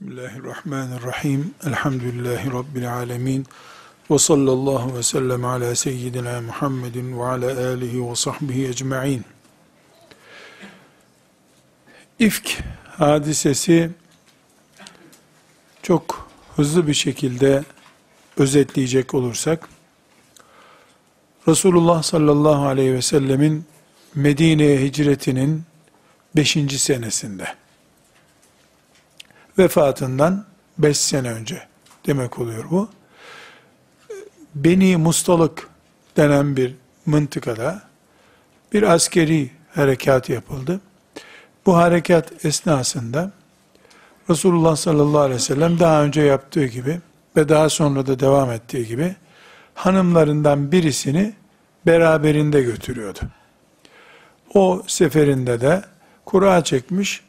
Bismillahirrahmanirrahim. Elhamdülillahi Rabbil alemin. Ve sallallahu ve sellem ala seyyidina Muhammedin ve ala alihi ve sahbihi ecma'in. İfk hadisesi çok hızlı bir şekilde özetleyecek olursak, Resulullah sallallahu aleyhi ve sellemin Medine'ye hicretinin 5. senesinde, vefatından 5 sene önce demek oluyor bu. Beni Mustalık denen bir mıntıkada bir askeri harekat yapıldı. Bu harekat esnasında Resulullah sallallahu aleyhi ve sellem daha önce yaptığı gibi ve daha sonra da devam ettiği gibi hanımlarından birisini beraberinde götürüyordu. O seferinde de kura çekmiş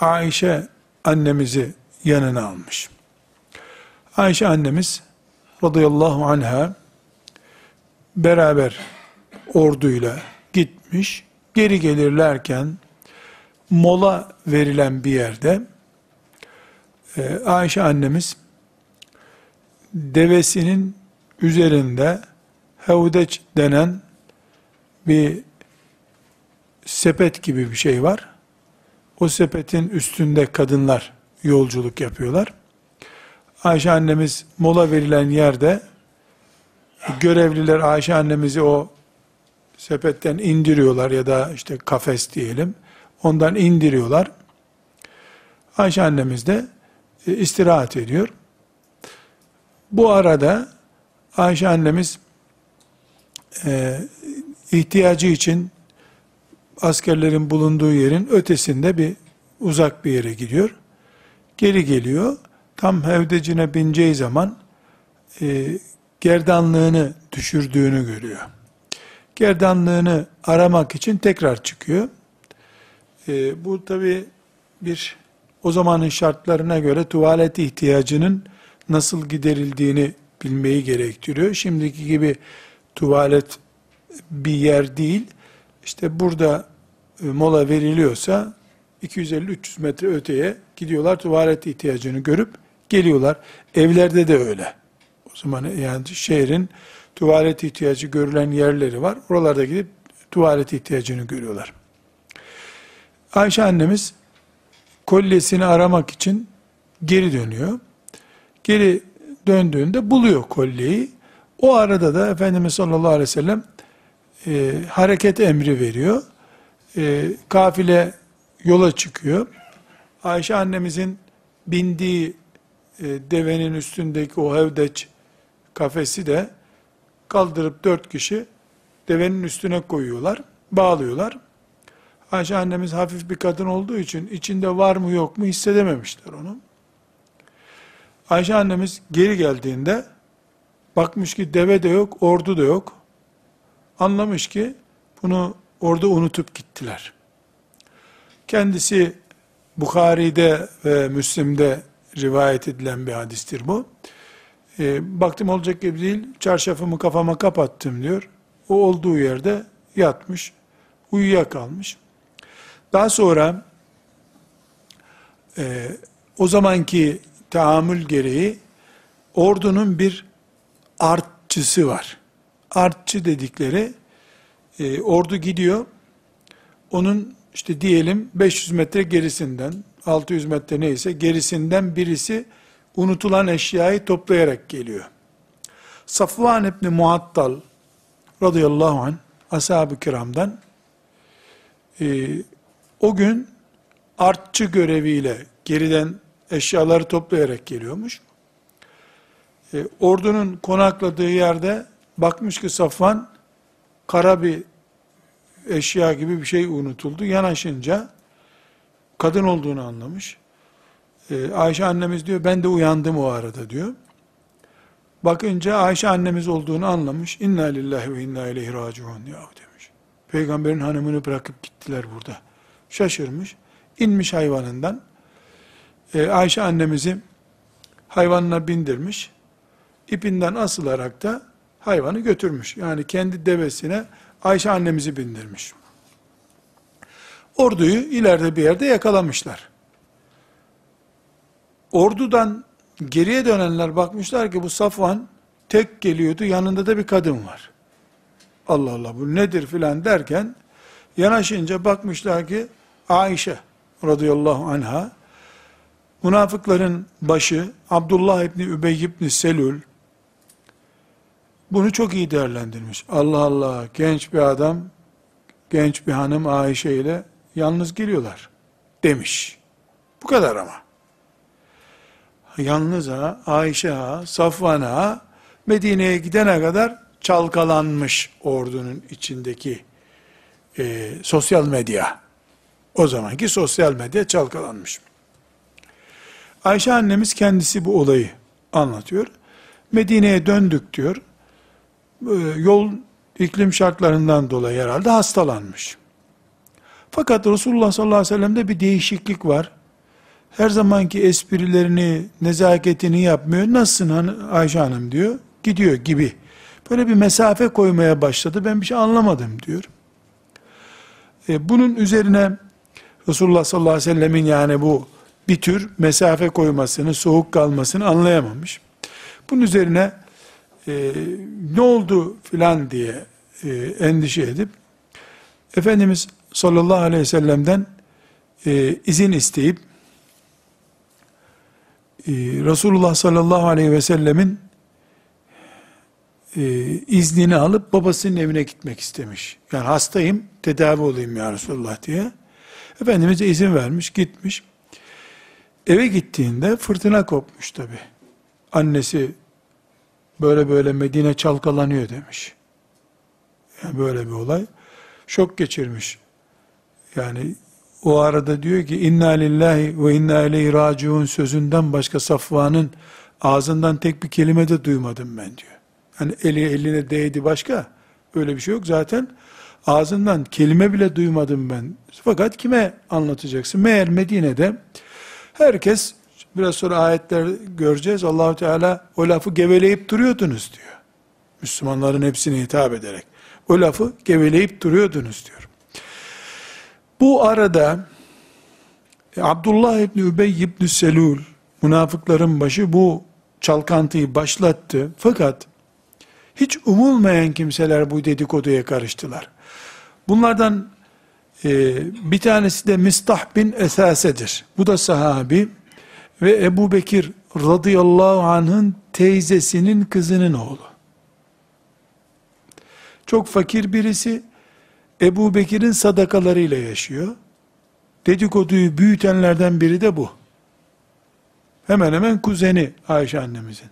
Ayşe annemizi yanına almış. Ayşe annemiz radıyallahu anha beraber orduyla gitmiş. Geri gelirlerken mola verilen bir yerde e, Ayşe annemiz devesinin üzerinde hevdeç denen bir sepet gibi bir şey var. O sepetin üstünde kadınlar yolculuk yapıyorlar. Ayşe annemiz mola verilen yerde görevliler Ayşe annemizi o sepetten indiriyorlar ya da işte kafes diyelim. Ondan indiriyorlar. Ayşe annemiz de e, istirahat ediyor. Bu arada Ayşe annemiz e, ihtiyacı için askerlerin bulunduğu yerin ötesinde bir uzak bir yere gidiyor. Geri geliyor. Tam hevdecine bineceği zaman e, gerdanlığını düşürdüğünü görüyor. Gerdanlığını aramak için tekrar çıkıyor. E, bu tabi bir o zamanın şartlarına göre tuvalet ihtiyacının nasıl giderildiğini bilmeyi gerektiriyor. Şimdiki gibi tuvalet bir yer değil. İşte burada e, mola veriliyorsa 250-300 metre öteye gidiyorlar tuvalet ihtiyacını görüp geliyorlar. Evlerde de öyle. O zaman yani şehrin tuvalet ihtiyacı görülen yerleri var. Oralarda gidip tuvalet ihtiyacını görüyorlar. Ayşe annemiz kolyesini aramak için geri dönüyor. Geri döndüğünde buluyor kolyeyi. O arada da Efendimiz sallallahu aleyhi ve sellem e, hareket emri veriyor. E, kafile yola çıkıyor. Ayşe annemizin bindiği e, devenin üstündeki o hevdeç kafesi de kaldırıp dört kişi devenin üstüne koyuyorlar, bağlıyorlar. Ayşe annemiz hafif bir kadın olduğu için içinde var mı yok mu hissedememişler onu. Ayşe annemiz geri geldiğinde bakmış ki deve de yok, ordu da yok. Anlamış ki bunu orada unutup gittiler. Kendisi Bukhari'de ve Müslim'de rivayet edilen bir hadistir bu. E, baktım olacak gibi değil, çarşafımı kafama kapattım diyor. O olduğu yerde yatmış, uyuyakalmış. Daha sonra e, o zamanki tahammül gereği ordunun bir artçısı var. Artçı dedikleri e, ordu gidiyor, onun işte diyelim 500 metre gerisinden, 600 metre neyse gerisinden birisi unutulan eşyayı toplayarak geliyor. Safvan İbni Muattal radıyallahu anh ashab-ı kiramdan e, o gün artçı göreviyle geriden eşyaları toplayarak geliyormuş. E, ordunun konakladığı yerde bakmış ki Safvan kara bir eşya gibi bir şey unutuldu. Yanaşınca kadın olduğunu anlamış. Ee, Ayşe annemiz diyor ben de uyandım o arada diyor. Bakınca Ayşe annemiz olduğunu anlamış. İnna lillahi ve inna ileyhi raciun ya demiş. Peygamberin hanımını bırakıp gittiler burada. Şaşırmış. İnmiş hayvanından. Ee, Ayşe annemizi hayvanına bindirmiş. İpinden asılarak da hayvanı götürmüş. Yani kendi devesine Ayşe annemizi bindirmiş. Orduyu ileride bir yerde yakalamışlar. Ordudan geriye dönenler bakmışlar ki bu Safvan tek geliyordu yanında da bir kadın var. Allah Allah bu nedir filan derken yanaşınca bakmışlar ki Ayşe radıyallahu anha münafıkların başı Abdullah İbni Übey İbni Selül bunu çok iyi değerlendirmiş. Allah Allah genç bir adam genç bir hanım Ayşe ile yalnız geliyorlar demiş. Bu kadar ama. Yalnız ha, Ayşe ha, Safvan ha, Medine'ye gidene kadar çalkalanmış ordunun içindeki e, sosyal medya. O zamanki sosyal medya çalkalanmış. Ayşe annemiz kendisi bu olayı anlatıyor. Medine'ye döndük diyor. E, yol iklim şartlarından dolayı herhalde hastalanmış. Fakat Resulullah sallallahu aleyhi ve sellem'de bir değişiklik var. Her zamanki esprilerini, nezaketini yapmıyor. Nasılsın Ayşe Hanım diyor. Gidiyor gibi. Böyle bir mesafe koymaya başladı. Ben bir şey anlamadım diyor. E, bunun üzerine Resulullah sallallahu aleyhi ve sellemin yani bu bir tür mesafe koymasını, soğuk kalmasını anlayamamış. Bunun üzerine e, ne oldu filan diye e, endişe edip Efendimiz sallallahu aleyhi ve sellem'den e, izin isteyip e, Resulullah sallallahu aleyhi ve sellemin e, iznini alıp babasının evine gitmek istemiş. Yani hastayım, tedavi olayım ya Resulullah diye. Efendimiz izin vermiş, gitmiş. Eve gittiğinde fırtına kopmuş tabi. Annesi böyle böyle Medine çalkalanıyor demiş. Yani böyle bir olay. Şok geçirmiş. Yani o arada diyor ki inna lillahi ve inna ileyhi raciun sözünden başka Safvan'ın ağzından tek bir kelime de duymadım ben diyor. Hani eli eline değdi başka. Öyle bir şey yok. Zaten ağzından kelime bile duymadım ben. Fakat kime anlatacaksın? Meğer Medine'de herkes biraz sonra ayetler göreceğiz. Allahu Teala o lafı geveleyip duruyordunuz diyor. Müslümanların hepsine hitap ederek. O lafı geveleyip duruyordunuz diyor. Bu arada e, Abdullah İbni Übey İbni Selul münafıkların başı bu çalkantıyı başlattı. Fakat hiç umulmayan kimseler bu dedikoduya karıştılar. Bunlardan e, bir tanesi de Mistah bin Esase'dir. Bu da sahabi ve Ebu Bekir radıyallahu anh'ın teyzesinin kızının oğlu. Çok fakir birisi Ebu Bekir'in sadakalarıyla yaşıyor. Dedikoduyu büyütenlerden biri de bu. Hemen hemen kuzeni Ayşe annemizin.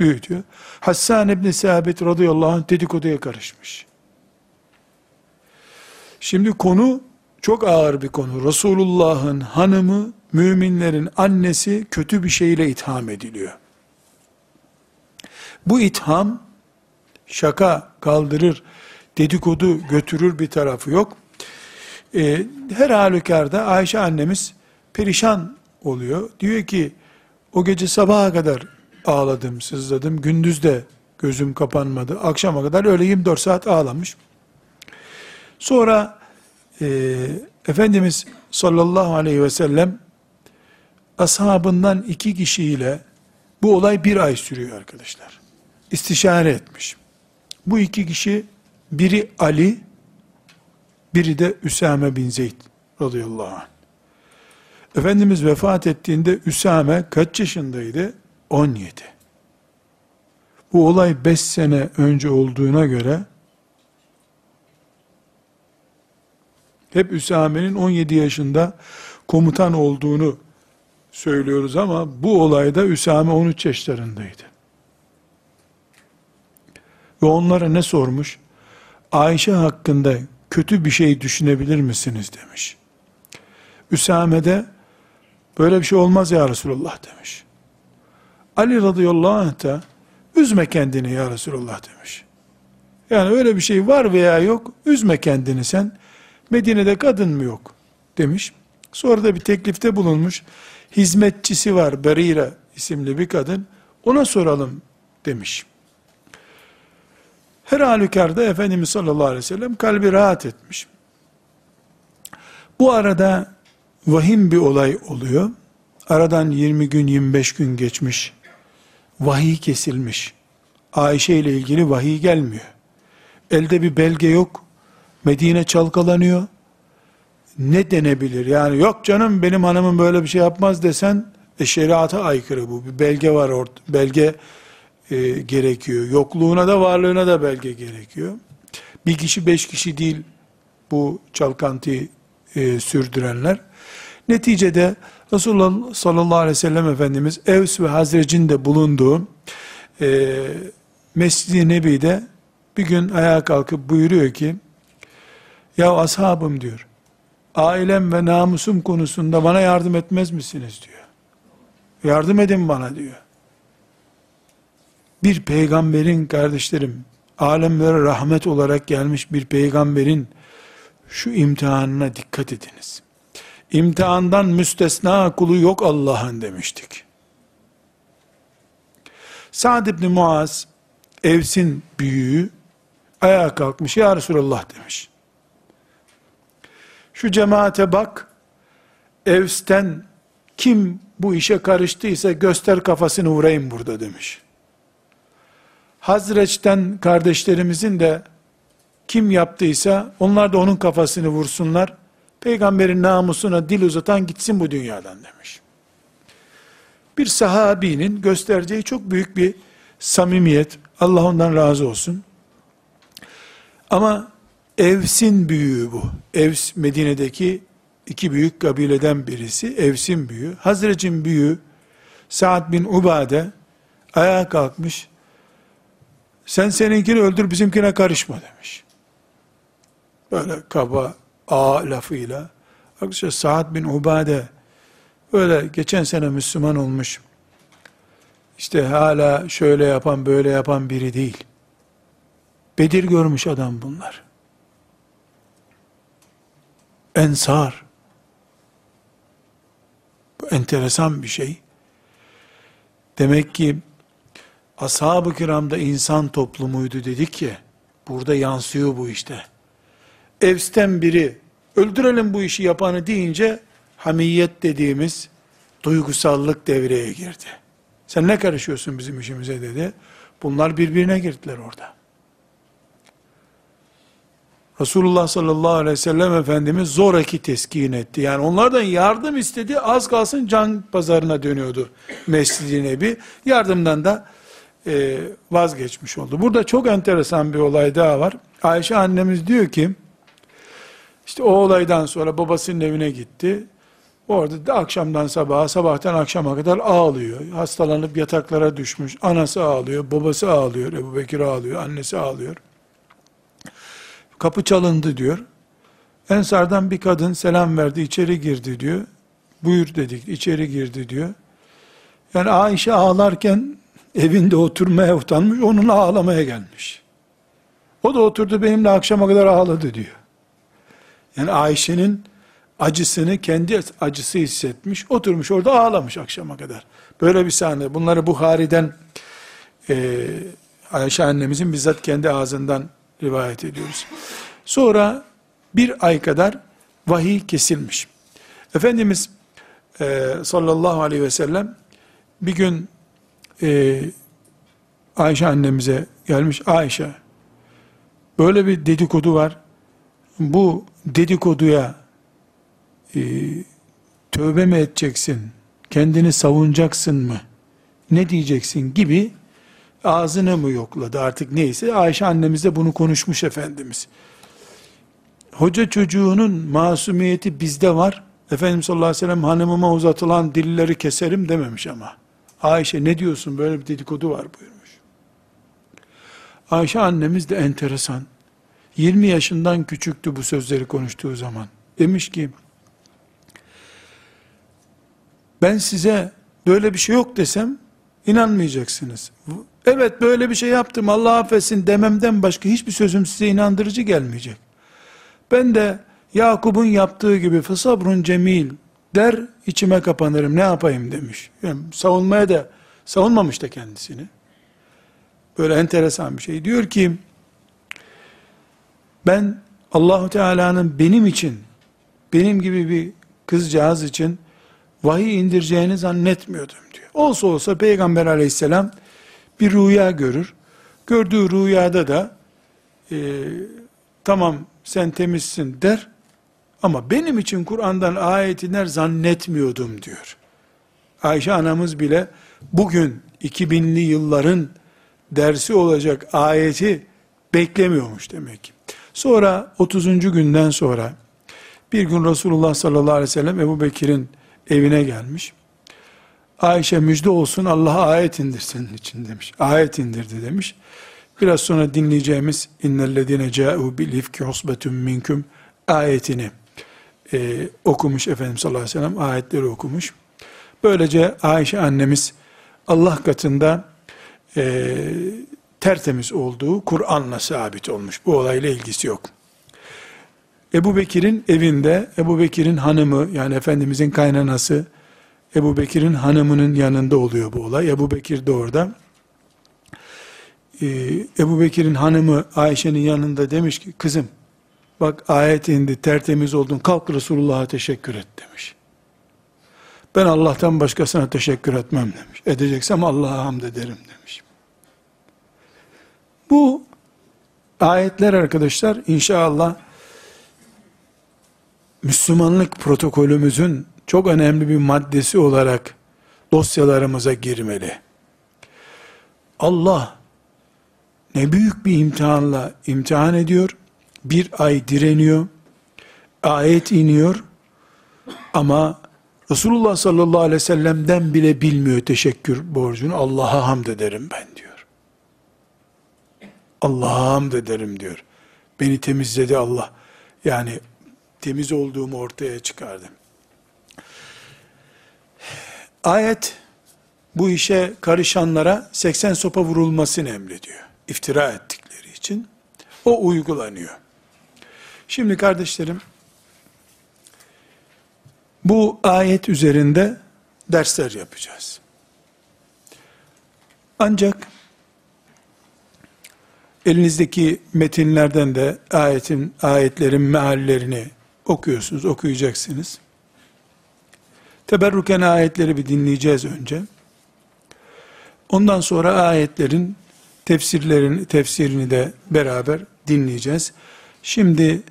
Büyütüyor. Hassan İbni Sabit radıyallahu anh dedikoduya karışmış. Şimdi konu çok ağır bir konu. Resulullah'ın hanımı, müminlerin annesi kötü bir şeyle itham ediliyor. Bu itham şaka kaldırır, dedikodu götürür bir tarafı yok. Ee, her halükarda Ayşe annemiz perişan oluyor. Diyor ki o gece sabaha kadar ağladım, sızladım. Gündüz de gözüm kapanmadı. Akşama kadar öyle 24 saat ağlamış. Sonra e, Efendimiz sallallahu aleyhi ve sellem ashabından iki kişiyle bu olay bir ay sürüyor arkadaşlar. İstişare etmiş. Bu iki kişi biri Ali, biri de Üsame bin Zeyd radıyallahu anh. Efendimiz vefat ettiğinde Üsame kaç yaşındaydı? 17. Bu olay 5 sene önce olduğuna göre hep Üsame'nin 17 yaşında komutan olduğunu söylüyoruz ama bu olayda Üsame 13 yaşlarındaydı. Ve onlara ne sormuş? Ayşe hakkında kötü bir şey düşünebilir misiniz demiş. Üsame de böyle bir şey olmaz ya Resulullah demiş. Ali radıyallahu anh da üzme kendini ya Resulullah demiş. Yani öyle bir şey var veya yok üzme kendini sen. Medine'de kadın mı yok demiş. Sonra da bir teklifte bulunmuş. Hizmetçisi var Berira isimli bir kadın. Ona soralım demiş. Her halükarda Efendimiz sallallahu aleyhi ve sellem kalbi rahat etmiş. Bu arada vahim bir olay oluyor. Aradan 20 gün 25 gün geçmiş. Vahiy kesilmiş. Ayşe ile ilgili vahiy gelmiyor. Elde bir belge yok. Medine çalkalanıyor. Ne denebilir? Yani yok canım benim hanımım böyle bir şey yapmaz desen e, şeriata aykırı bu. Bir belge var orada. Belge e, gerekiyor. Yokluğuna da varlığına da belge gerekiyor. Bir kişi beş kişi değil bu çalkantıyı e, sürdürenler. Neticede Resulullah sallallahu aleyhi ve sellem Efendimiz Evs ve Hazrec'in de bulunduğu e, Mescid-i Nebi'de bir gün ayağa kalkıp buyuruyor ki ya ashabım diyor ailem ve namusum konusunda bana yardım etmez misiniz diyor. Yardım edin bana diyor. Bir peygamberin kardeşlerim, alemlere rahmet olarak gelmiş bir peygamberin şu imtihanına dikkat ediniz. İmtihandan müstesna kulu yok Allah'ın demiştik. Sa'd ibn Muaz, Evs'in büyüğü, ayağa kalkmış, Ya Resulallah demiş. Şu cemaate bak, Evs'ten kim bu işe karıştıysa göster kafasını vurayım burada demiş. Hazreç'ten kardeşlerimizin de kim yaptıysa onlar da onun kafasını vursunlar. Peygamberin namusuna dil uzatan gitsin bu dünyadan demiş. Bir sahabinin göstereceği çok büyük bir samimiyet. Allah ondan razı olsun. Ama Evs'in büyüğü bu. Evs Medine'deki iki büyük kabileden birisi. Evs'in büyüğü. Hazrec'in büyüğü Sa'd bin Ubade ayağa kalkmış. Sen seninkini öldür bizimkine karışma demiş. Böyle kaba a lafıyla. Arkadaşlar Sa'd bin Ubade böyle geçen sene Müslüman olmuş. İşte hala şöyle yapan böyle yapan biri değil. Bedir görmüş adam bunlar. Ensar. Bu enteresan bir şey. Demek ki ashab-ı kiramda insan toplumuydu dedik ki, burada yansıyor bu işte. Evsten biri, öldürelim bu işi yapanı deyince, hamiyet dediğimiz duygusallık devreye girdi. Sen ne karışıyorsun bizim işimize dedi. Bunlar birbirine girdiler orada. Resulullah sallallahu aleyhi ve sellem Efendimiz zoraki teskin etti. Yani onlardan yardım istedi. Az kalsın can pazarına dönüyordu Mescid-i Nebi. Yardımdan da e, vazgeçmiş oldu. Burada çok enteresan bir olay daha var. Ayşe annemiz diyor ki, işte o olaydan sonra babasının evine gitti. Orada da akşamdan sabaha, sabahtan akşama kadar ağlıyor. Hastalanıp yataklara düşmüş. Anası ağlıyor, babası ağlıyor, Ebu Bekir ağlıyor, annesi ağlıyor. Kapı çalındı diyor. Ensardan bir kadın selam verdi, içeri girdi diyor. Buyur dedik, içeri girdi diyor. Yani Ayşe ağlarken evinde oturmaya utanmış, onunla ağlamaya gelmiş. O da oturdu benimle akşama kadar ağladı diyor. Yani Ayşe'nin acısını kendi acısı hissetmiş, oturmuş orada ağlamış akşama kadar. Böyle bir sahne. Bunları Buhari'den e, Ayşe annemizin bizzat kendi ağzından rivayet ediyoruz. Sonra bir ay kadar vahiy kesilmiş. Efendimiz e, sallallahu aleyhi ve sellem bir gün e, Ayşe annemize gelmiş. Ayşe böyle bir dedikodu var. Bu dedikoduya e, tövbe mi edeceksin? Kendini savunacaksın mı? Ne diyeceksin gibi ağzını mı yokladı artık neyse Ayşe annemizle bunu konuşmuş Efendimiz. Hoca çocuğunun masumiyeti bizde var. Efendimiz sallallahu aleyhi ve sellem hanımıma uzatılan dilleri keserim dememiş ama. Ayşe ne diyorsun böyle bir dedikodu var buyurmuş. Ayşe annemiz de enteresan. 20 yaşından küçüktü bu sözleri konuştuğu zaman. Demiş ki, ben size böyle bir şey yok desem inanmayacaksınız. Evet böyle bir şey yaptım Allah affetsin dememden başka hiçbir sözüm size inandırıcı gelmeyecek. Ben de Yakup'un yaptığı gibi fısabrun cemil der içime kapanırım ne yapayım demiş. Yani savunmaya da savunmamış da kendisini. Böyle enteresan bir şey. Diyor ki ben Allahu Teala'nın benim için benim gibi bir kızcağız için vahiy indireceğini zannetmiyordum diyor. Olsa olsa Peygamber aleyhisselam bir rüya görür. Gördüğü rüyada da e, tamam sen temizsin der ama benim için Kur'an'dan ayet iner zannetmiyordum diyor. Ayşe anamız bile bugün 2000'li yılların dersi olacak ayeti beklemiyormuş demek ki. Sonra 30. günden sonra bir gün Resulullah sallallahu aleyhi ve sellem Ebu Bekir'in evine gelmiş. Ayşe müjde olsun Allah ayet indir senin için demiş. Ayet indirdi demiş. Biraz sonra dinleyeceğimiz innellezine ca'u bil ifki usbetun minkum ayetini e, okumuş Efendimiz sallallahu aleyhi ve sellem ayetleri okumuş. Böylece Ayşe annemiz Allah katında e, tertemiz olduğu Kur'an'la sabit olmuş. Bu olayla ilgisi yok. Ebu Bekir'in evinde Ebu Bekir'in hanımı yani Efendimizin kaynanası Ebu Bekir'in hanımının yanında oluyor bu olay. Ebu Bekir de orada. Ee, Ebu Bekir'in hanımı Ayşe'nin yanında demiş ki kızım bak ayet indi tertemiz oldun kalk Resulullah'a teşekkür et demiş. Ben Allah'tan başkasına teşekkür etmem demiş. Edeceksem Allah'a hamd ederim demiş. Bu ayetler arkadaşlar inşallah Müslümanlık protokolümüzün çok önemli bir maddesi olarak dosyalarımıza girmeli. Allah ne büyük bir imtihanla imtihan ediyor. Bir ay direniyor. Ayet iniyor. Ama Resulullah sallallahu aleyhi ve sellem'den bile bilmiyor teşekkür borcunu. Allah'a hamd ederim ben diyor. Allah'a hamd ederim diyor. Beni temizledi Allah. Yani temiz olduğumu ortaya çıkardım. Ayet bu işe karışanlara 80 sopa vurulmasını emrediyor. İftira ettikleri için. O uygulanıyor. Şimdi kardeşlerim bu ayet üzerinde dersler yapacağız. Ancak elinizdeki metinlerden de ayetin ayetlerin meallerini okuyorsunuz, okuyacaksınız. Teberrüken ayetleri bir dinleyeceğiz önce. Ondan sonra ayetlerin tefsirlerin tefsirini de beraber dinleyeceğiz. Şimdi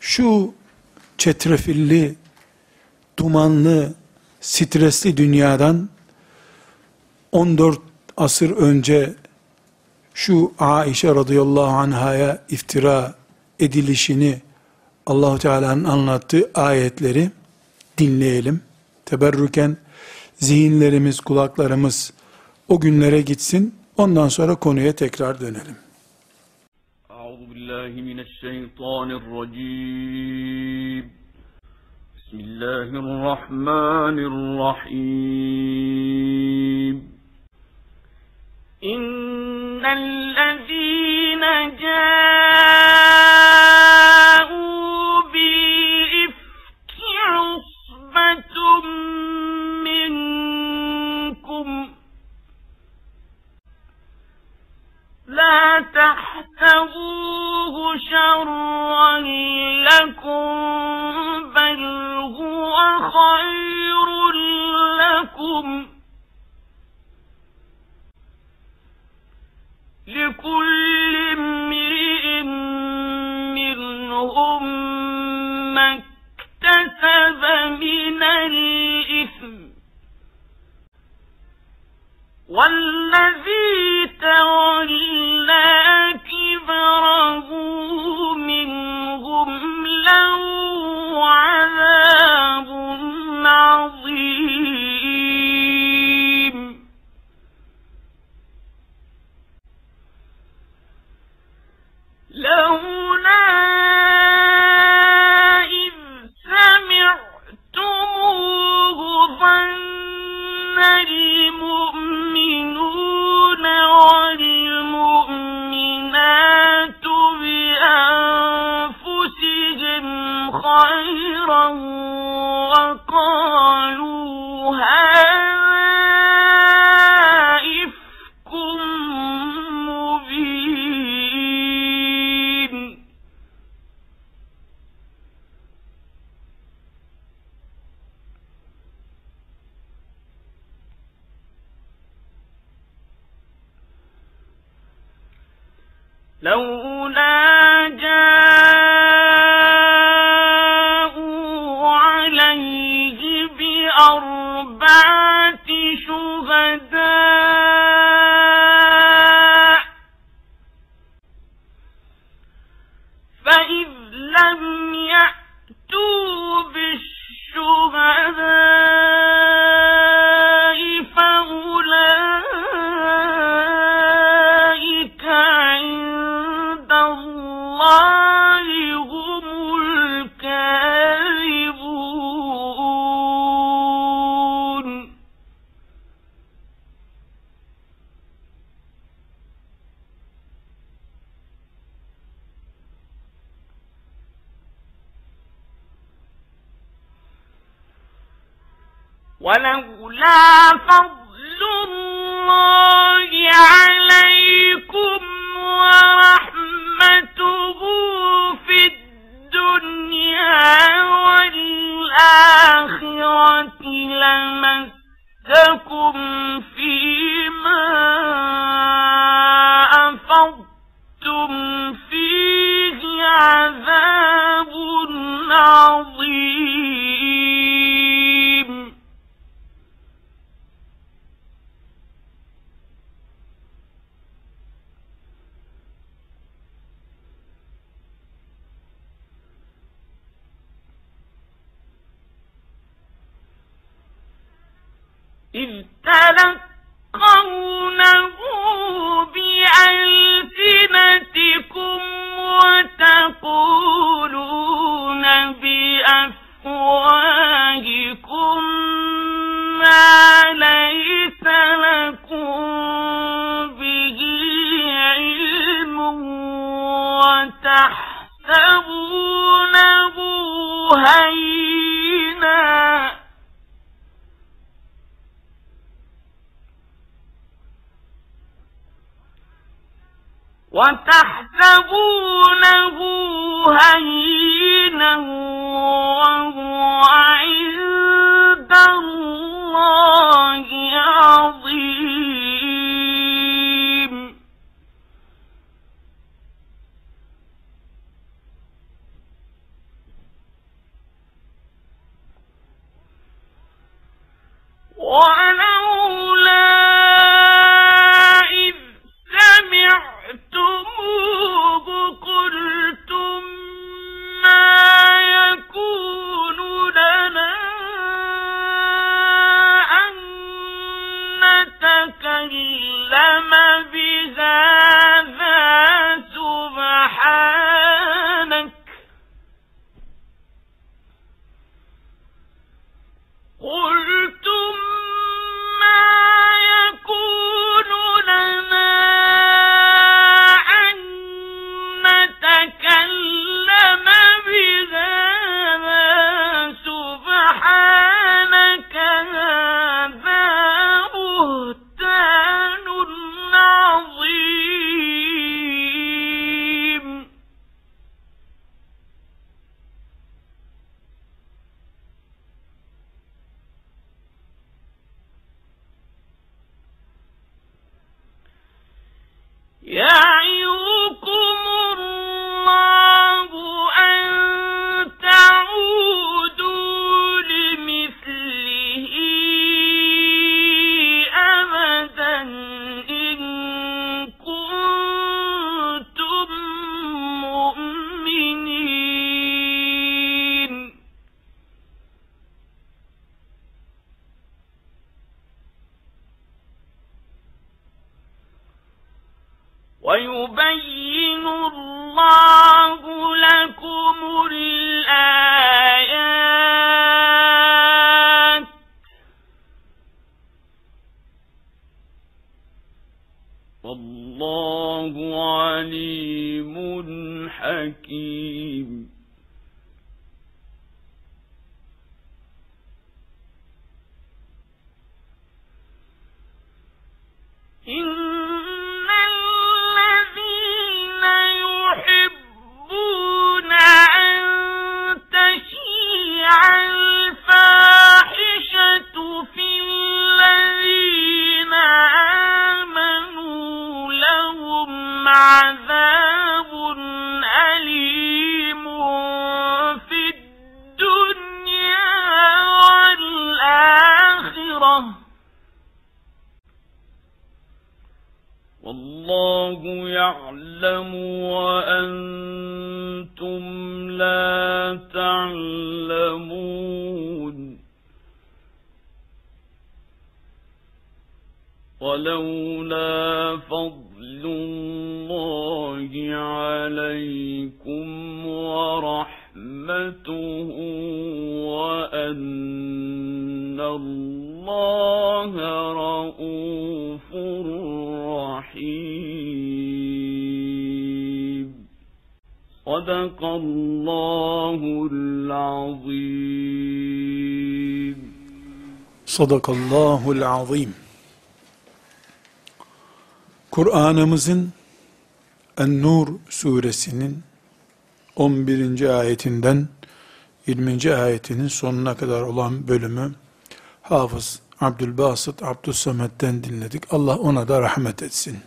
şu çetrefilli, dumanlı, stresli dünyadan 14 asır önce şu Aişe radıyallahu anhaya iftira edilişini Allahu Teala'nın anlattığı ayetleri dinleyelim. Teberrüken zihinlerimiz, kulaklarımız o günlere gitsin. Ondan sonra konuya tekrar dönelim. Euzu billahi mineşşeytanirracim. Bismillahirrahmanirrahim. İnnellezîne câ'û شرا لكم بل هو خير لكم. لكل امرئ منهم ما اكتسب من الإثم. والذي تولى كبره أربعة شهداء وتحسبونه هينا وهو Sadakallahul azim. Kur'an'ımızın En-Nur suresinin 11. ayetinden 20. ayetinin sonuna kadar olan bölümü Hafız Abdülbasit Abdüssamet'ten dinledik. Allah ona da rahmet etsin.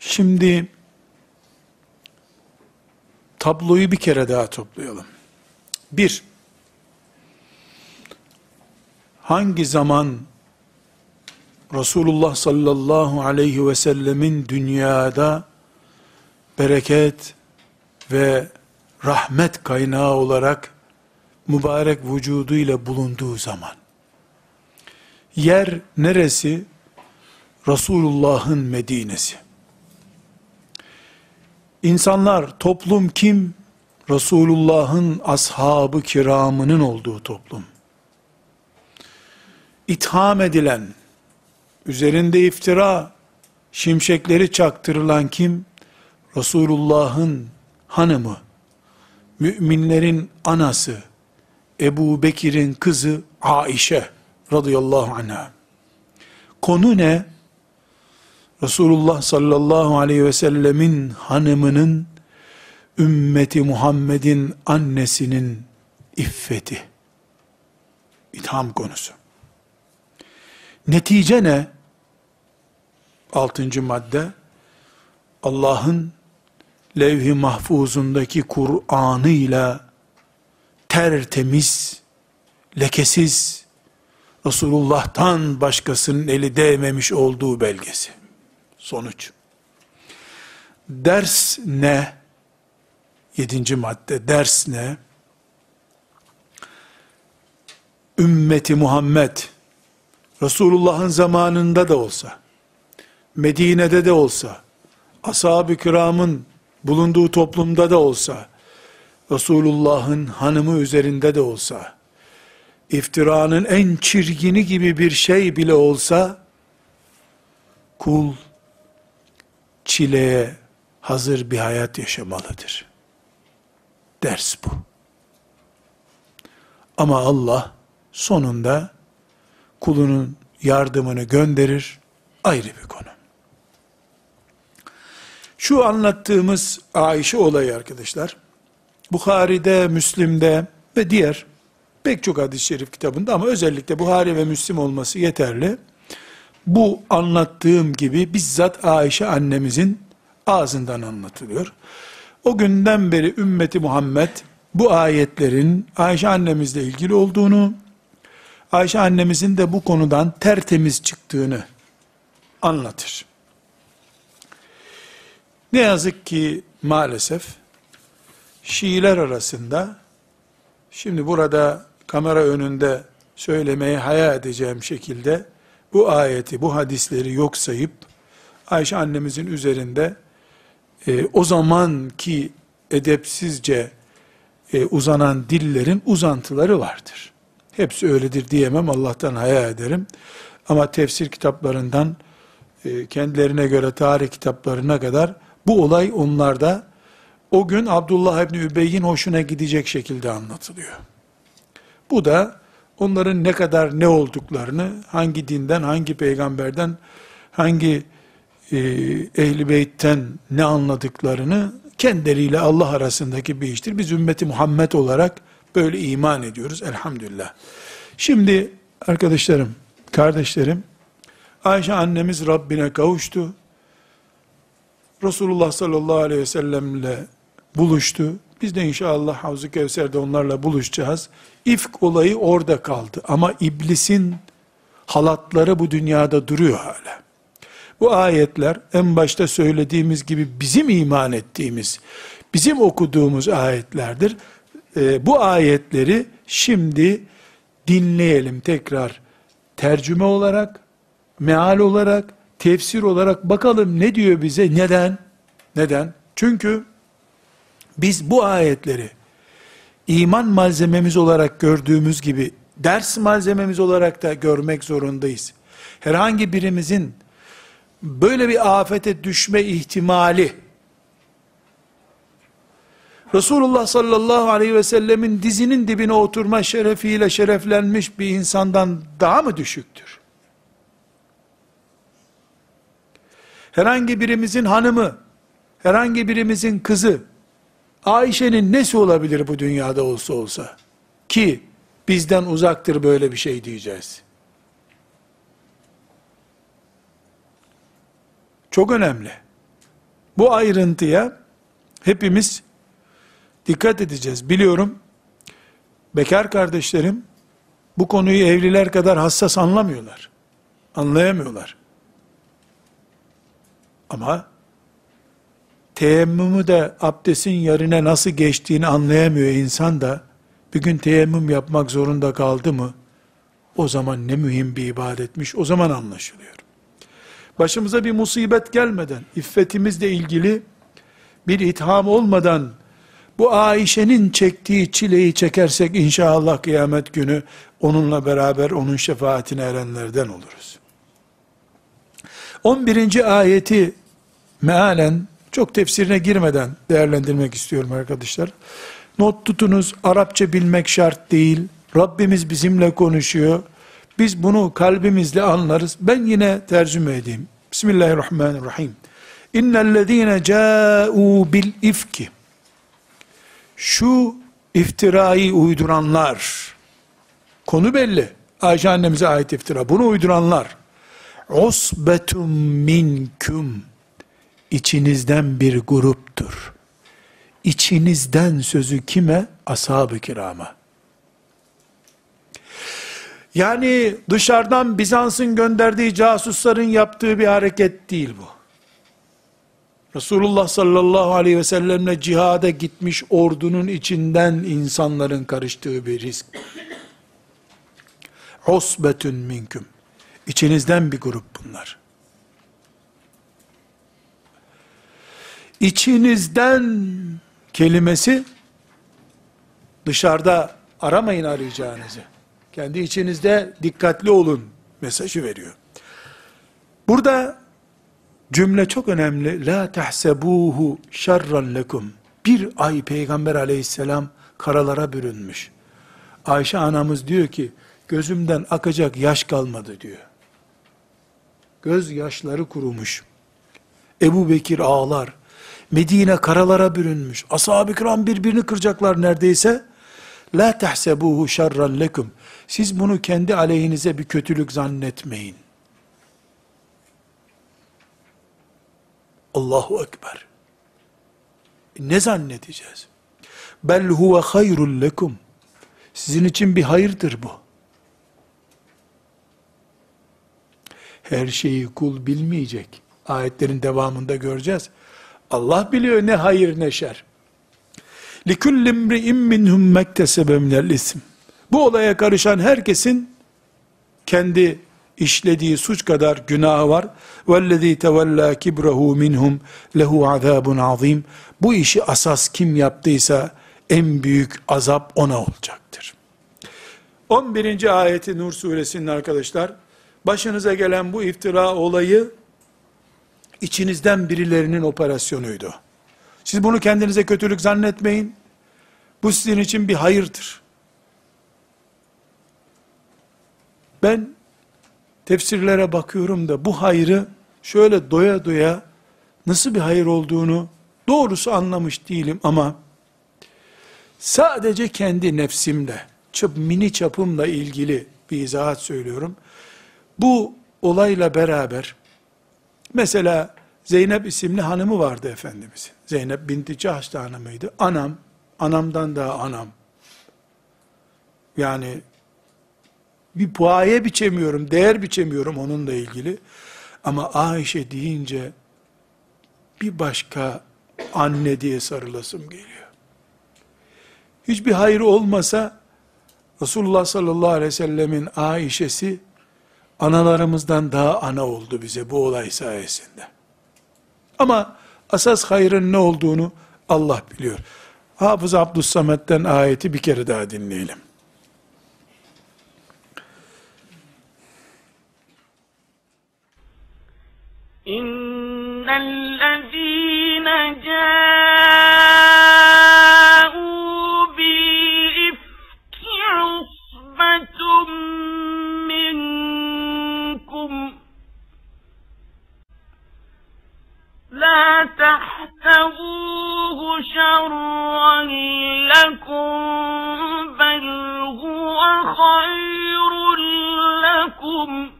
Şimdi tabloyu bir kere daha toplayalım. Bir, hangi zaman Resulullah sallallahu aleyhi ve sellemin dünyada bereket ve rahmet kaynağı olarak mübarek vücuduyla bulunduğu zaman yer neresi? Resulullah'ın Medine'si. İnsanlar, toplum kim? Resulullah'ın ashabı kiramının olduğu toplum itham edilen, üzerinde iftira, şimşekleri çaktırılan kim? Resulullah'ın hanımı, müminlerin anası, Ebu Bekir'in kızı Aişe radıyallahu anha. Konu ne? Resulullah sallallahu aleyhi ve sellemin hanımının, ümmeti Muhammed'in annesinin iffeti. İtham konusu. Netice ne? Altıncı madde, Allah'ın levh-i mahfuzundaki Kur'an'ıyla tertemiz, lekesiz, Resulullah'tan başkasının eli değmemiş olduğu belgesi. Sonuç. Ders ne? Yedinci madde, ders ne? Ümmeti Muhammed, Resulullah'ın zamanında da olsa, Medine'de de olsa, ashab-ı kiramın bulunduğu toplumda da olsa, Resulullah'ın hanımı üzerinde de olsa, iftiranın en çirgini gibi bir şey bile olsa, kul, çileye hazır bir hayat yaşamalıdır. Ders bu. Ama Allah sonunda kulunun yardımını gönderir, ayrı bir konu. Şu anlattığımız Ayşe olayı arkadaşlar, Bukhari'de, Müslim'de ve diğer pek çok hadis-i şerif kitabında ama özellikle Buhari ve Müslim olması yeterli. Bu anlattığım gibi bizzat Ayşe annemizin ağzından anlatılıyor. O günden beri ümmeti Muhammed bu ayetlerin Ayşe annemizle ilgili olduğunu, Ayşe annemizin de bu konudan tertemiz çıktığını anlatır. Ne yazık ki maalesef Şiiler arasında şimdi burada kamera önünde söylemeyi hayal edeceğim şekilde bu ayeti, bu hadisleri yok sayıp Ayşe annemizin üzerinde e, o zamanki edepsizce e, uzanan dillerin uzantıları vardır. Hepsi öyledir diyemem, Allah'tan hayal ederim. Ama tefsir kitaplarından e, kendilerine göre tarih kitaplarına kadar bu olay onlarda o gün Abdullah İbni Übey'in hoşuna gidecek şekilde anlatılıyor. Bu da onların ne kadar ne olduklarını, hangi dinden, hangi peygamberden, hangi e, ehli beytten ne anladıklarını kendileriyle Allah arasındaki bir iştir. Biz ümmeti Muhammed olarak böyle iman ediyoruz elhamdülillah. Şimdi arkadaşlarım, kardeşlerim, Ayşe annemiz Rabbine kavuştu. Resulullah sallallahu aleyhi ve sellemle buluştu. Biz de inşallah Havzu Kevser'de onlarla buluşacağız. İfk olayı orada kaldı. Ama iblisin halatları bu dünyada duruyor hala. Bu ayetler en başta söylediğimiz gibi bizim iman ettiğimiz, bizim okuduğumuz ayetlerdir. Ee, bu ayetleri şimdi dinleyelim tekrar tercüme olarak, meal olarak, tefsir olarak bakalım ne diyor bize, neden? Neden? Çünkü biz bu ayetleri iman malzememiz olarak gördüğümüz gibi ders malzememiz olarak da görmek zorundayız. Herhangi birimizin böyle bir afete düşme ihtimali Resulullah sallallahu aleyhi ve sellemin dizinin dibine oturma şerefiyle şereflenmiş bir insandan daha mı düşüktür? Herhangi birimizin hanımı, herhangi birimizin kızı, Ayşe'nin nesi olabilir bu dünyada olsa olsa? Ki bizden uzaktır böyle bir şey diyeceğiz. Çok önemli. Bu ayrıntıya hepimiz dikkat edeceğiz. Biliyorum bekar kardeşlerim bu konuyu evliler kadar hassas anlamıyorlar. Anlayamıyorlar. Ama teyemmümü de abdestin yerine nasıl geçtiğini anlayamıyor insan da bir gün teyemmüm yapmak zorunda kaldı mı o zaman ne mühim bir ibadetmiş o zaman anlaşılıyor. Başımıza bir musibet gelmeden, iffetimizle ilgili bir itham olmadan bu Ayşe'nin çektiği çileyi çekersek inşallah kıyamet günü onunla beraber onun şefaatine erenlerden oluruz. 11. ayeti mealen çok tefsirine girmeden değerlendirmek istiyorum arkadaşlar. Not tutunuz, Arapça bilmek şart değil. Rabbimiz bizimle konuşuyor. Biz bunu kalbimizle anlarız. Ben yine tercüme edeyim. Bismillahirrahmanirrahim. İnnellezîne câû bil ifki. Şu iftirayı uyduranlar, konu belli. Ayşe annemize ait iftira. Bunu uyduranlar, usbetum minküm, içinizden bir gruptur. İçinizden sözü kime? Ashab-ı kirama. Yani dışarıdan Bizans'ın gönderdiği casusların yaptığı bir hareket değil bu. Resulullah sallallahu aleyhi ve sellemle cihada gitmiş ordunun içinden insanların karıştığı bir risk. Hosbetün minküm. İçinizden bir grup bunlar. İçinizden kelimesi dışarıda aramayın arayacağınızı. Kendi içinizde dikkatli olun mesajı veriyor. Burada cümle çok önemli. La tahsebuhu şerran lekum. Bir ay Peygamber aleyhisselam karalara bürünmüş. Ayşe anamız diyor ki, gözümden akacak yaş kalmadı diyor. Göz yaşları kurumuş. Ebu Bekir ağlar. Medine karalara bürünmüş. Ashab-ı kiram birbirini kıracaklar neredeyse. La tahsebuhu şerran lekum. Siz bunu kendi aleyhinize bir kötülük zannetmeyin. Allahu Ekber. E ne zannedeceğiz? Bel huve hayrul lekum. Sizin için bir hayırdır bu. Her şeyi kul bilmeyecek. Ayetlerin devamında göreceğiz. Allah biliyor ne hayır ne şer. لِكُلِّ امْرِئِمْ مِنْهُمْ مَكْتَسَبَ مِنَ الْاِسْمِ Bu olaya karışan herkesin kendi işlediği suç kadar günahı var. وَالَّذ۪ي تَوَلَّا كِبْرَهُ مِنْهُمْ لَهُ عَذَابٌ azim. Bu işi asas kim yaptıysa en büyük azap ona olacaktır. 11. ayeti Nur suresinin arkadaşlar, başınıza gelen bu iftira olayı, içinizden birilerinin operasyonuydu. Siz bunu kendinize kötülük zannetmeyin. Bu sizin için bir hayırdır. Ben tefsirlere bakıyorum da bu hayrı şöyle doya doya nasıl bir hayır olduğunu doğrusu anlamış değilim ama sadece kendi nefsimde, çap, mini çapımla ilgili bir izahat söylüyorum. Bu olayla beraber mesela Zeynep isimli hanımı vardı Efendimizin. Zeynep binti Cahş hanımıydı. Anam, anamdan daha anam. Yani bir puaye biçemiyorum, değer biçemiyorum onunla ilgili. Ama Ayşe deyince bir başka anne diye sarılasım geliyor. Hiçbir hayır olmasa Resulullah sallallahu aleyhi ve sellemin Ayşe'si analarımızdan daha ana oldu bize bu olay sayesinde. Ama asas hayrın ne olduğunu Allah biliyor. Hafız Abdüssamet'ten ayeti bir kere daha dinleyelim. إن الذين جاءوا عصبة منكم لا شرا لكم بل هو خير لكم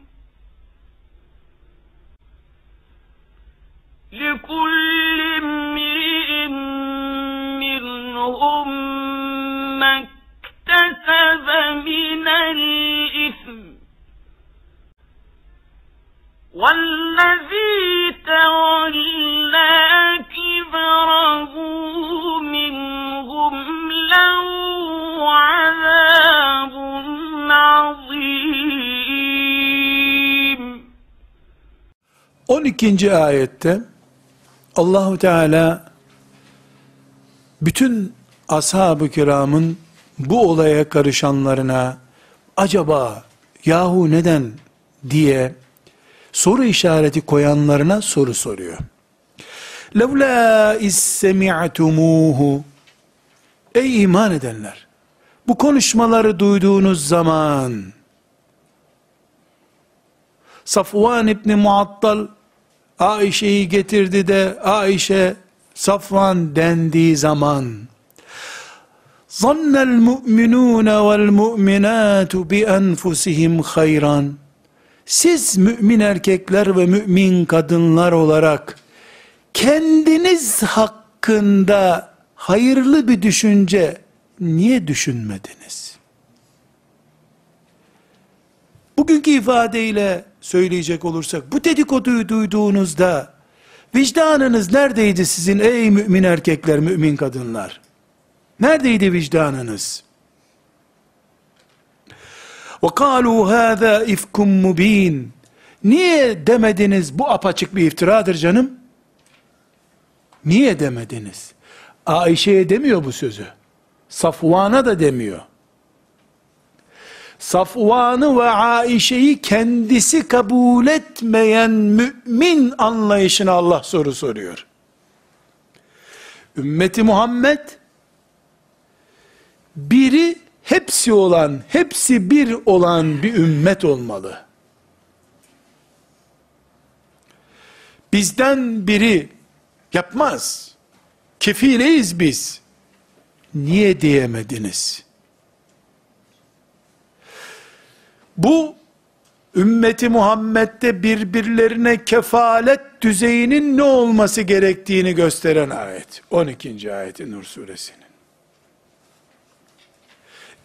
لكل امرئ منهم ما اكتسب من الإثم والذي تولى كبره منهم له عذاب عظيم 12. ayette Allahu Teala bütün ashab-ı kiramın bu olaya karışanlarına acaba yahu neden diye soru işareti koyanlarına soru soruyor. Levla istemi'tumuhu Ey iman edenler! Bu konuşmaları duyduğunuz zaman Safvan İbni Muattal Ayşe'yi getirdi de Ayşe Safvan dendiği zaman zannel mu'minune vel mu'minatu bi enfusihim hayran siz mümin erkekler ve mümin kadınlar olarak kendiniz hakkında hayırlı bir düşünce niye düşünmediniz? Bugünkü ifadeyle söyleyecek olursak, bu dedikoduyu duyduğunuzda, vicdanınız neredeydi sizin ey mümin erkekler, mümin kadınlar? Neredeydi vicdanınız? وَقَالُوا هَذَا اِفْكُمْ مُب۪ينَ Niye demediniz bu apaçık bir iftiradır canım? Niye demediniz? Ayşe'ye demiyor bu sözü. Safvan'a da demiyor. Safvan'ı ve Aişe'yi kendisi kabul etmeyen mümin anlayışına Allah soru soruyor. Ümmeti Muhammed biri hepsi olan, hepsi bir olan bir ümmet olmalı. Bizden biri yapmaz. Kefileyiz biz. Niye diyemediniz? Bu ümmeti Muhammed'de birbirlerine kefalet düzeyinin ne olması gerektiğini gösteren ayet. 12. ayeti Nur suresinin.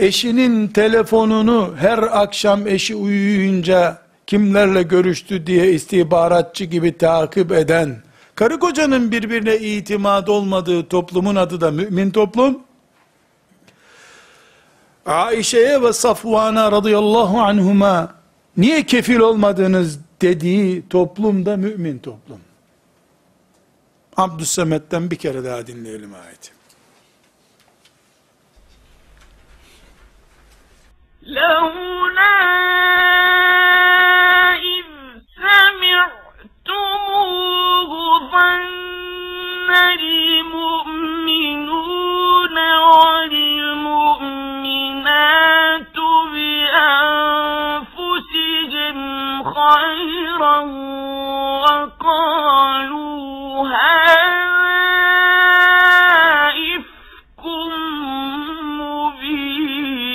Eşinin telefonunu her akşam eşi uyuyunca kimlerle görüştü diye istihbaratçı gibi takip eden, karı kocanın birbirine itimat olmadığı toplumun adı da mümin toplum, Aişe'ye ve Safvan'a radıyallahu anhuma niye kefil olmadınız dediği toplum da mümin toplum. Abdüssemet'ten bir kere daha dinleyelim ayeti. لولا إذ سمعتموه ظن المؤمنون والمؤمنات خيرا وقالوا هذا إفك مبين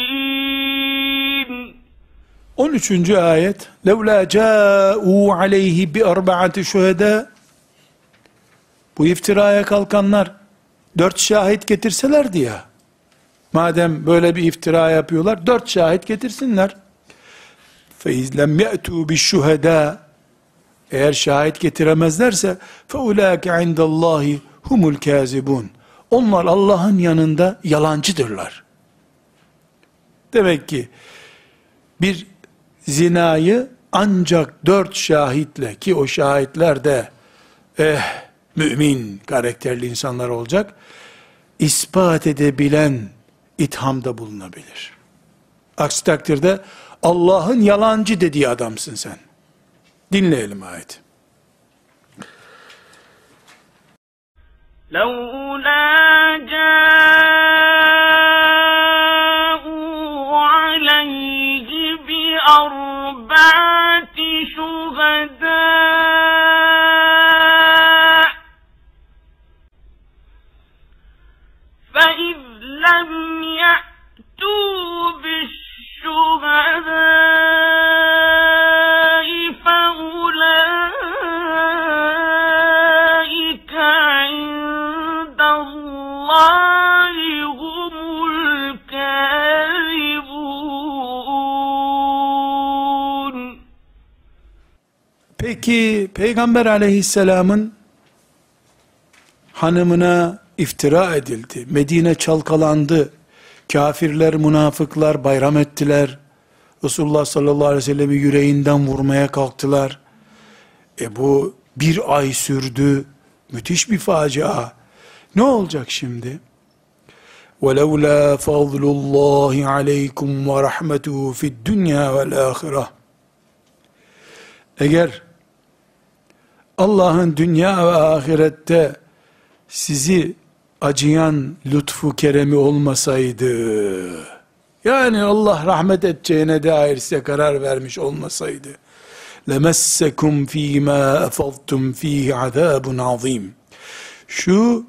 13. ayet لَوْلَا جَاءُوا عَلَيْهِ بِأَرْبَعَةِ شُهَدَى Bu iftiraya kalkanlar dört şahit getirselerdi ya. Madem böyle bir iftira yapıyorlar, dört şahit getirsinler. فَاِذْ لَمْ يَأْتُوا بِالشُّهَدَى Eğer şahit getiremezlerse فَاُولَٰكَ عِنْدَ اللّٰهِ humul kazibun. Onlar Allah'ın yanında yalancıdırlar. Demek ki bir zinayı ancak dört şahitle ki o şahitler de eh mümin karakterli insanlar olacak ispat edebilen ithamda bulunabilir. Aksi takdirde Allah'ın yalancı dediği adamsın sen. Dinleyelim ayeti. لولا جاءوا عليه بأربعة شهداء Peki Peygamber aleyhisselamın hanımına iftira edildi. Medine çalkalandı. Kafirler, münafıklar bayram ettiler. Resulullah sallallahu aleyhi ve sellem'i yüreğinden vurmaya kalktılar. E bu bir ay sürdü. Müthiş bir facia. Ne olacak şimdi? وَلَوْلَا فَضْلُ اللّٰهِ عَلَيْكُمْ وَرَحْمَتُهُ فِي الدُّنْيَا وَالْآخِرَةِ Eğer Allah'ın dünya ve ahirette sizi acıyan lütfu keremi olmasaydı, yani Allah rahmet edeceğine dair size karar vermiş olmasaydı, lemessekum fîmâ efadtum fîhî azâbun azîm. Şu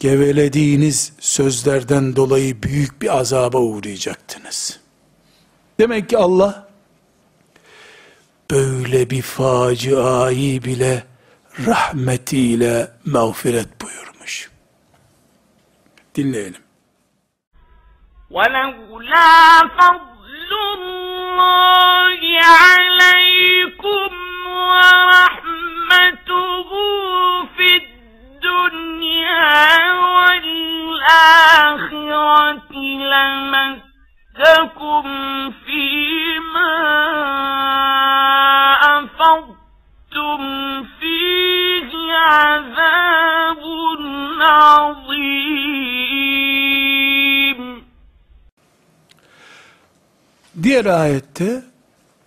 gevelediğiniz sözlerden dolayı büyük bir azaba uğrayacaktınız. Demek ki Allah böyle bir faciayı bile rahmetiyle mağfiret buyurmuş. Dinleyelim. ولولا فضل الله عليكم ورحمته في الدنيا والآخرة لمسكم فيما أفضتم فيه عذاب عظيم Diğer ayette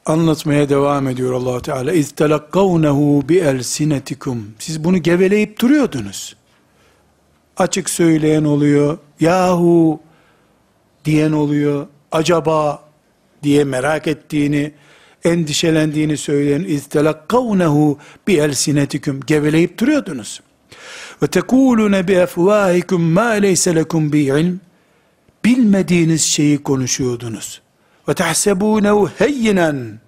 anlatmaya devam ediyor allah Teala. اِذْ تَلَقَّوْنَهُ بِأَلْسِنَتِكُمْ Siz bunu geveleyip duruyordunuz. Açık söyleyen oluyor. Yahu diyen oluyor. acaba diye merak ettiğini, endişelendiğini söyleyen iztelakkavnehu bi elsinetikum geveleyip duruyordunuz. Ve tekulune bi efvahikum ma leyse lekum bi ilm bilmediğiniz şeyi konuşuyordunuz. Ve tahsebunehu heyyinen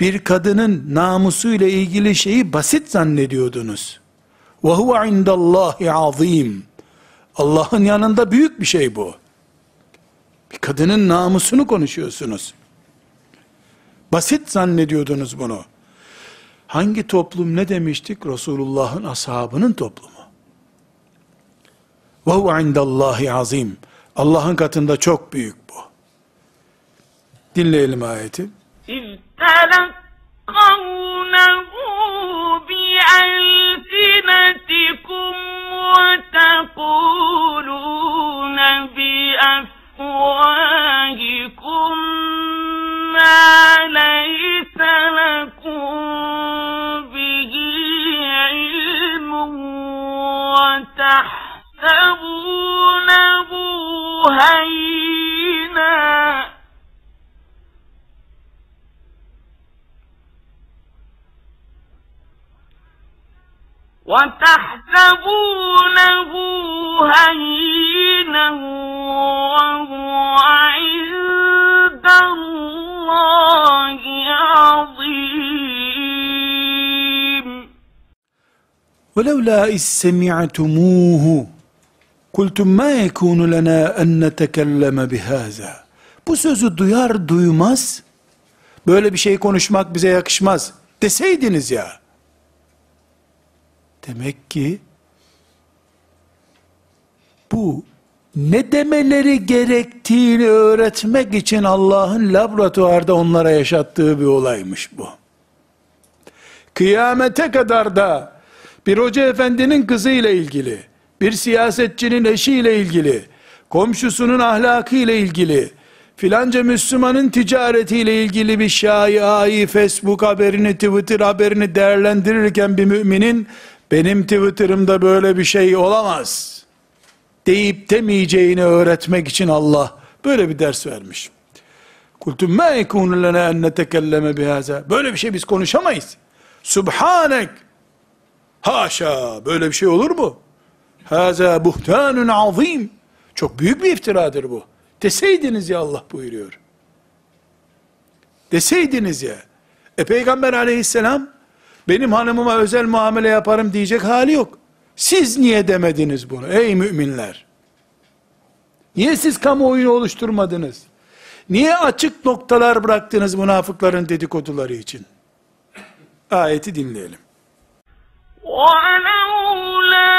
bir kadının namusu ile ilgili şeyi basit zannediyordunuz. Ve huve indallahi azim. Allah'ın yanında büyük bir şey bu.'' Bir kadının namusunu konuşuyorsunuz. Basit zannediyordunuz bunu. Hangi toplum ne demiştik? Resulullah'ın ashabının toplumu. Ve huve indallahi azim. Allah'ın katında çok büyük bu. Dinleyelim ayeti. إذ تلقونه بألسنتكم وتقولون بأفواهكم ما ليس لكم به علم وتحسبونه هينا وتحسبونه هينا وهو عند الله عظيم ولولا إذ سمعتموه قلتم ما يكون لنا أن نتكلم بهذا bu sözü duyar duymaz böyle bir şey konuşmak bize yakışmaz deseydiniz ya demek ki bu ne demeleri gerektiğini öğretmek için Allah'ın laboratuvarda onlara yaşattığı bir olaymış bu. Kıyamete kadar da bir hoca efendinin kızı ile ilgili, bir siyasetçinin eşiyle ilgili, komşusunun ahlakı ile ilgili, filanca Müslümanın ticaretiyle ilgili bir şaiayı, Facebook haberini, Twitter haberini değerlendirirken bir müminin, benim Twitter'ımda böyle bir şey olamaz, deyip demeyeceğini öğretmek için Allah böyle bir ders vermiş. Kultum ma yekunu lena en netekelleme bihaza. Böyle bir şey biz konuşamayız. Subhanek. Haşa böyle bir şey olur mu? Haza buhtanun azim. Çok büyük bir iftiradır bu. Deseydiniz ya Allah buyuruyor. Deseydiniz ya. E Peygamber aleyhisselam benim hanımıma özel muamele yaparım diyecek hali yok. Siz niye demediniz bunu ey müminler? Niye siz kamuoyunu oluşturmadınız? Niye açık noktalar bıraktınız münafıkların dedikoduları için? Ayeti dinleyelim. ولولا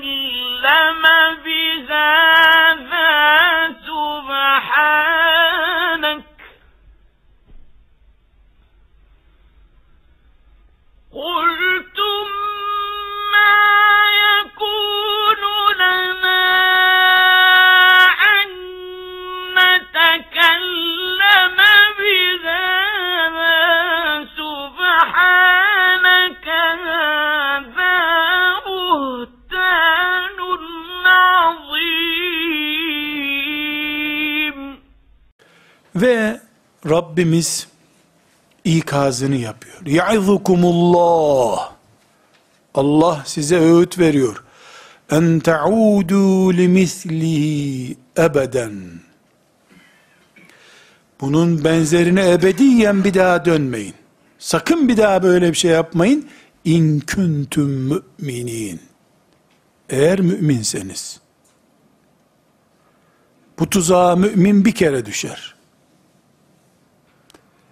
نتكلم بهذا سبحانك. قلتم ما يكون لنا أن نتكلم Rabbimiz ikazını yapıyor. Ya'izukumullah. Allah size öğüt veriyor. En ta'udu limislihi ebeden. Bunun benzerine ebediyen bir daha dönmeyin. Sakın bir daha böyle bir şey yapmayın. İn kuntum müminin. Eğer müminseniz. Bu tuzağa mümin bir kere düşer.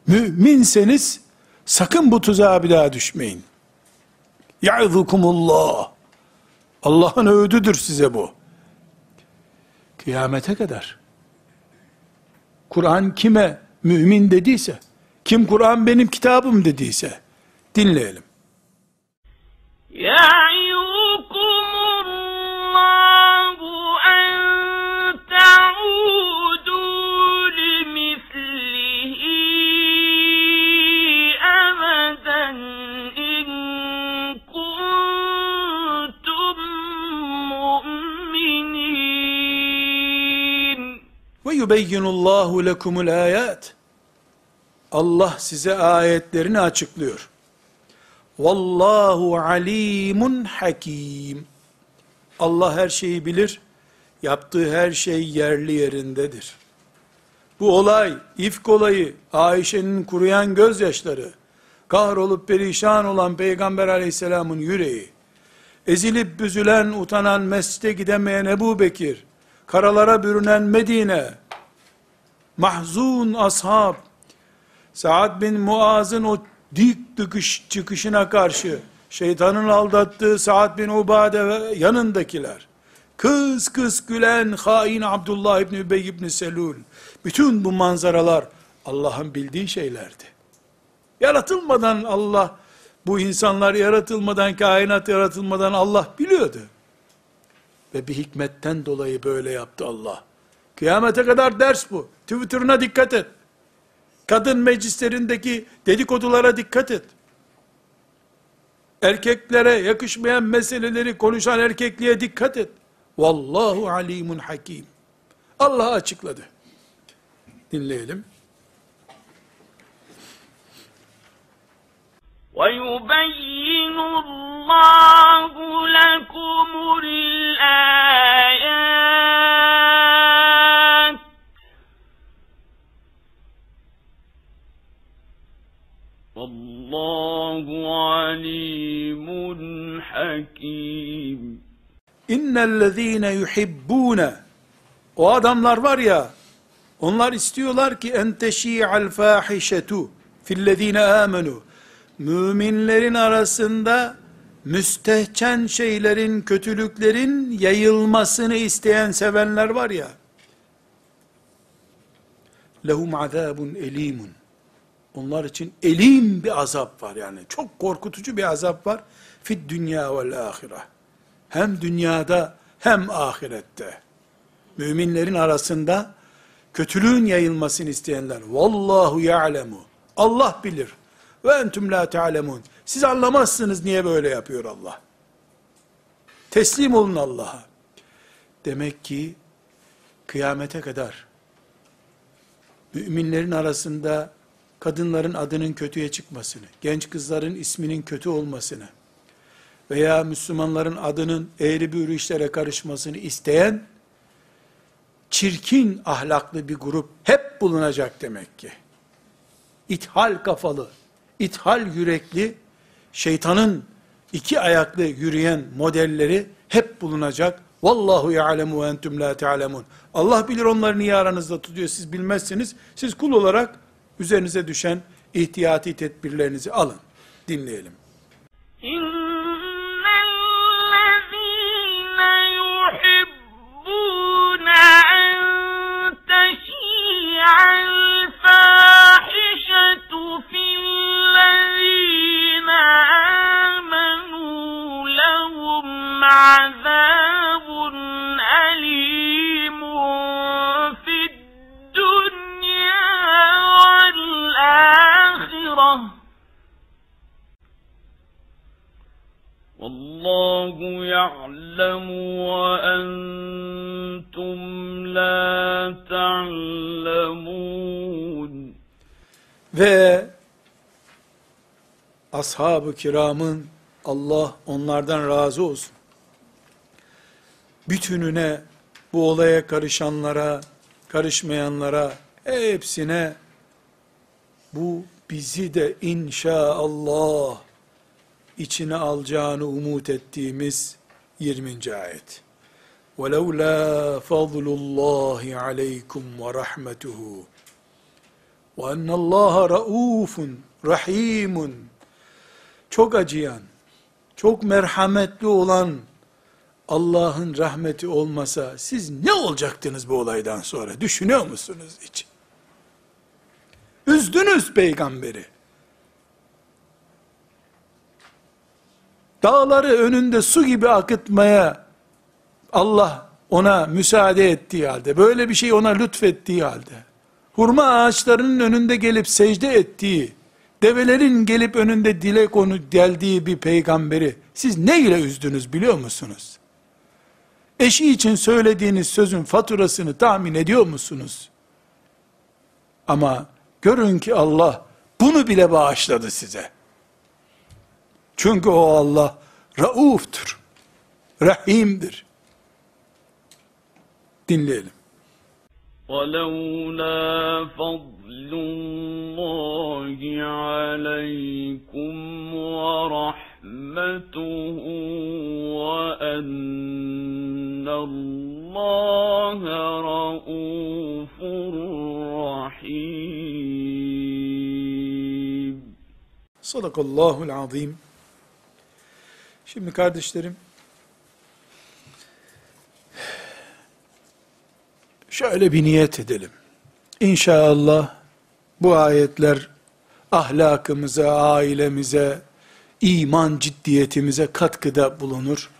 Müminseniz sakın bu tuzağa bir daha düşmeyin. Ya'zukumullah. Allah'ın öğüdüdür size bu. Kıyamete kadar. Kur'an kime mümin dediyse, kim Kur'an benim kitabım dediyse dinleyelim. Ya yubeyyinullahu lekumul ayat. Allah size ayetlerini açıklıyor. Vallahu alimun hakim. Allah her şeyi bilir. Yaptığı her şey yerli yerindedir. Bu olay, ifk olayı, Ayşe'nin kuruyan gözyaşları, kahrolup perişan olan Peygamber aleyhisselamın yüreği, ezilip büzülen, utanan, mescide gidemeyen Ebu Bekir, karalara bürünen Medine, mahzun ashab, Saad bin Muaz'ın o dik tıkış çıkışına karşı, şeytanın aldattığı Saad bin Ubade ve yanındakiler, kız kız gülen hain Abdullah ibn Übey ibn Selul, bütün bu manzaralar Allah'ın bildiği şeylerdi. Yaratılmadan Allah, bu insanlar yaratılmadan, kainat yaratılmadan Allah biliyordu. Ve bir hikmetten dolayı böyle yaptı Allah. Kıyamete kadar ders bu. Twitter'ına dikkat et. Kadın meclislerindeki dedikodulara dikkat et. Erkeklere yakışmayan meseleleri konuşan erkekliğe dikkat et. Vallahu alimun hakim. Allah açıkladı. Dinleyelim. ويبين الله لكم الآيات Allahu alimun hakim. İnnellezîne yuhibbûne O adamlar var ya, onlar istiyorlar ki en teşî'al fâhişetu fillezîne âmenû. Müminlerin arasında müstehcen şeylerin, kötülüklerin yayılmasını isteyen sevenler var ya, lehum azabun elimun. Onlar için elim bir azap var yani. Çok korkutucu bir azap var. Fid dünya vel ahire. Hem dünyada hem ahirette. Müminlerin arasında kötülüğün yayılmasını isteyenler. Vallahu ya'lemu. Allah bilir. Ve entüm la ta'lemun. Siz anlamazsınız niye böyle yapıyor Allah. Teslim olun Allah'a. Demek ki kıyamete kadar müminlerin arasında kadınların adının kötüye çıkmasını, genç kızların isminin kötü olmasını veya Müslümanların adının eğri büğrü işlere karışmasını isteyen çirkin ahlaklı bir grup hep bulunacak demek ki. İthal kafalı, ithal yürekli, şeytanın iki ayaklı yürüyen modelleri hep bulunacak. Vallahu ya'lemu ve entüm la ta'lemun. Allah bilir onları niye aranızda tutuyor siz bilmezsiniz. Siz kul olarak üzerinize düşen ihtiyati tedbirlerinizi alın. Dinleyelim. إن يعلم وأنتم لا تعلمون Ve ashab-ı kiramın Allah onlardan razı olsun. Bütününe, bu olaya karışanlara, karışmayanlara, hepsine bu bizi de inşallah içine alacağını umut ettiğimiz 20. ayet. وَلَوْلَا فَضْلُ اللّٰهِ عَلَيْكُمْ وَرَحْمَتُهُ وَاَنَّ اللّٰهَ رَؤُوفٌ رَحِيمٌ Çok acıyan, çok merhametli olan Allah'ın rahmeti olmasa siz ne olacaktınız bu olaydan sonra? Düşünüyor musunuz hiç? Üzdünüz peygamberi. Dağları önünde su gibi akıtmaya Allah ona müsaade ettiği halde, böyle bir şey ona lütfettiği halde, hurma ağaçlarının önünde gelip secde ettiği, develerin gelip önünde dile konu deldiği bir peygamberi, siz ne ile üzdünüz biliyor musunuz? Eşi için söylediğiniz sözün faturasını tahmin ediyor musunuz? Ama görün ki Allah bunu bile bağışladı size. Çünkü o Allah rauftur, rahimdir. Dinleyelim. وَلَوْلَا فَضْلُ اللَّهِ عَلَيْكُمْ وَرَحْمَتُهُ وَأَنَّ اللَّهَ رَؤُوفٌ رَحِيمٌ صدق الله العظيم Şimdi kardeşlerim, şöyle bir niyet edelim. İnşallah bu ayetler ahlakımıza, ailemize, iman ciddiyetimize katkıda bulunur.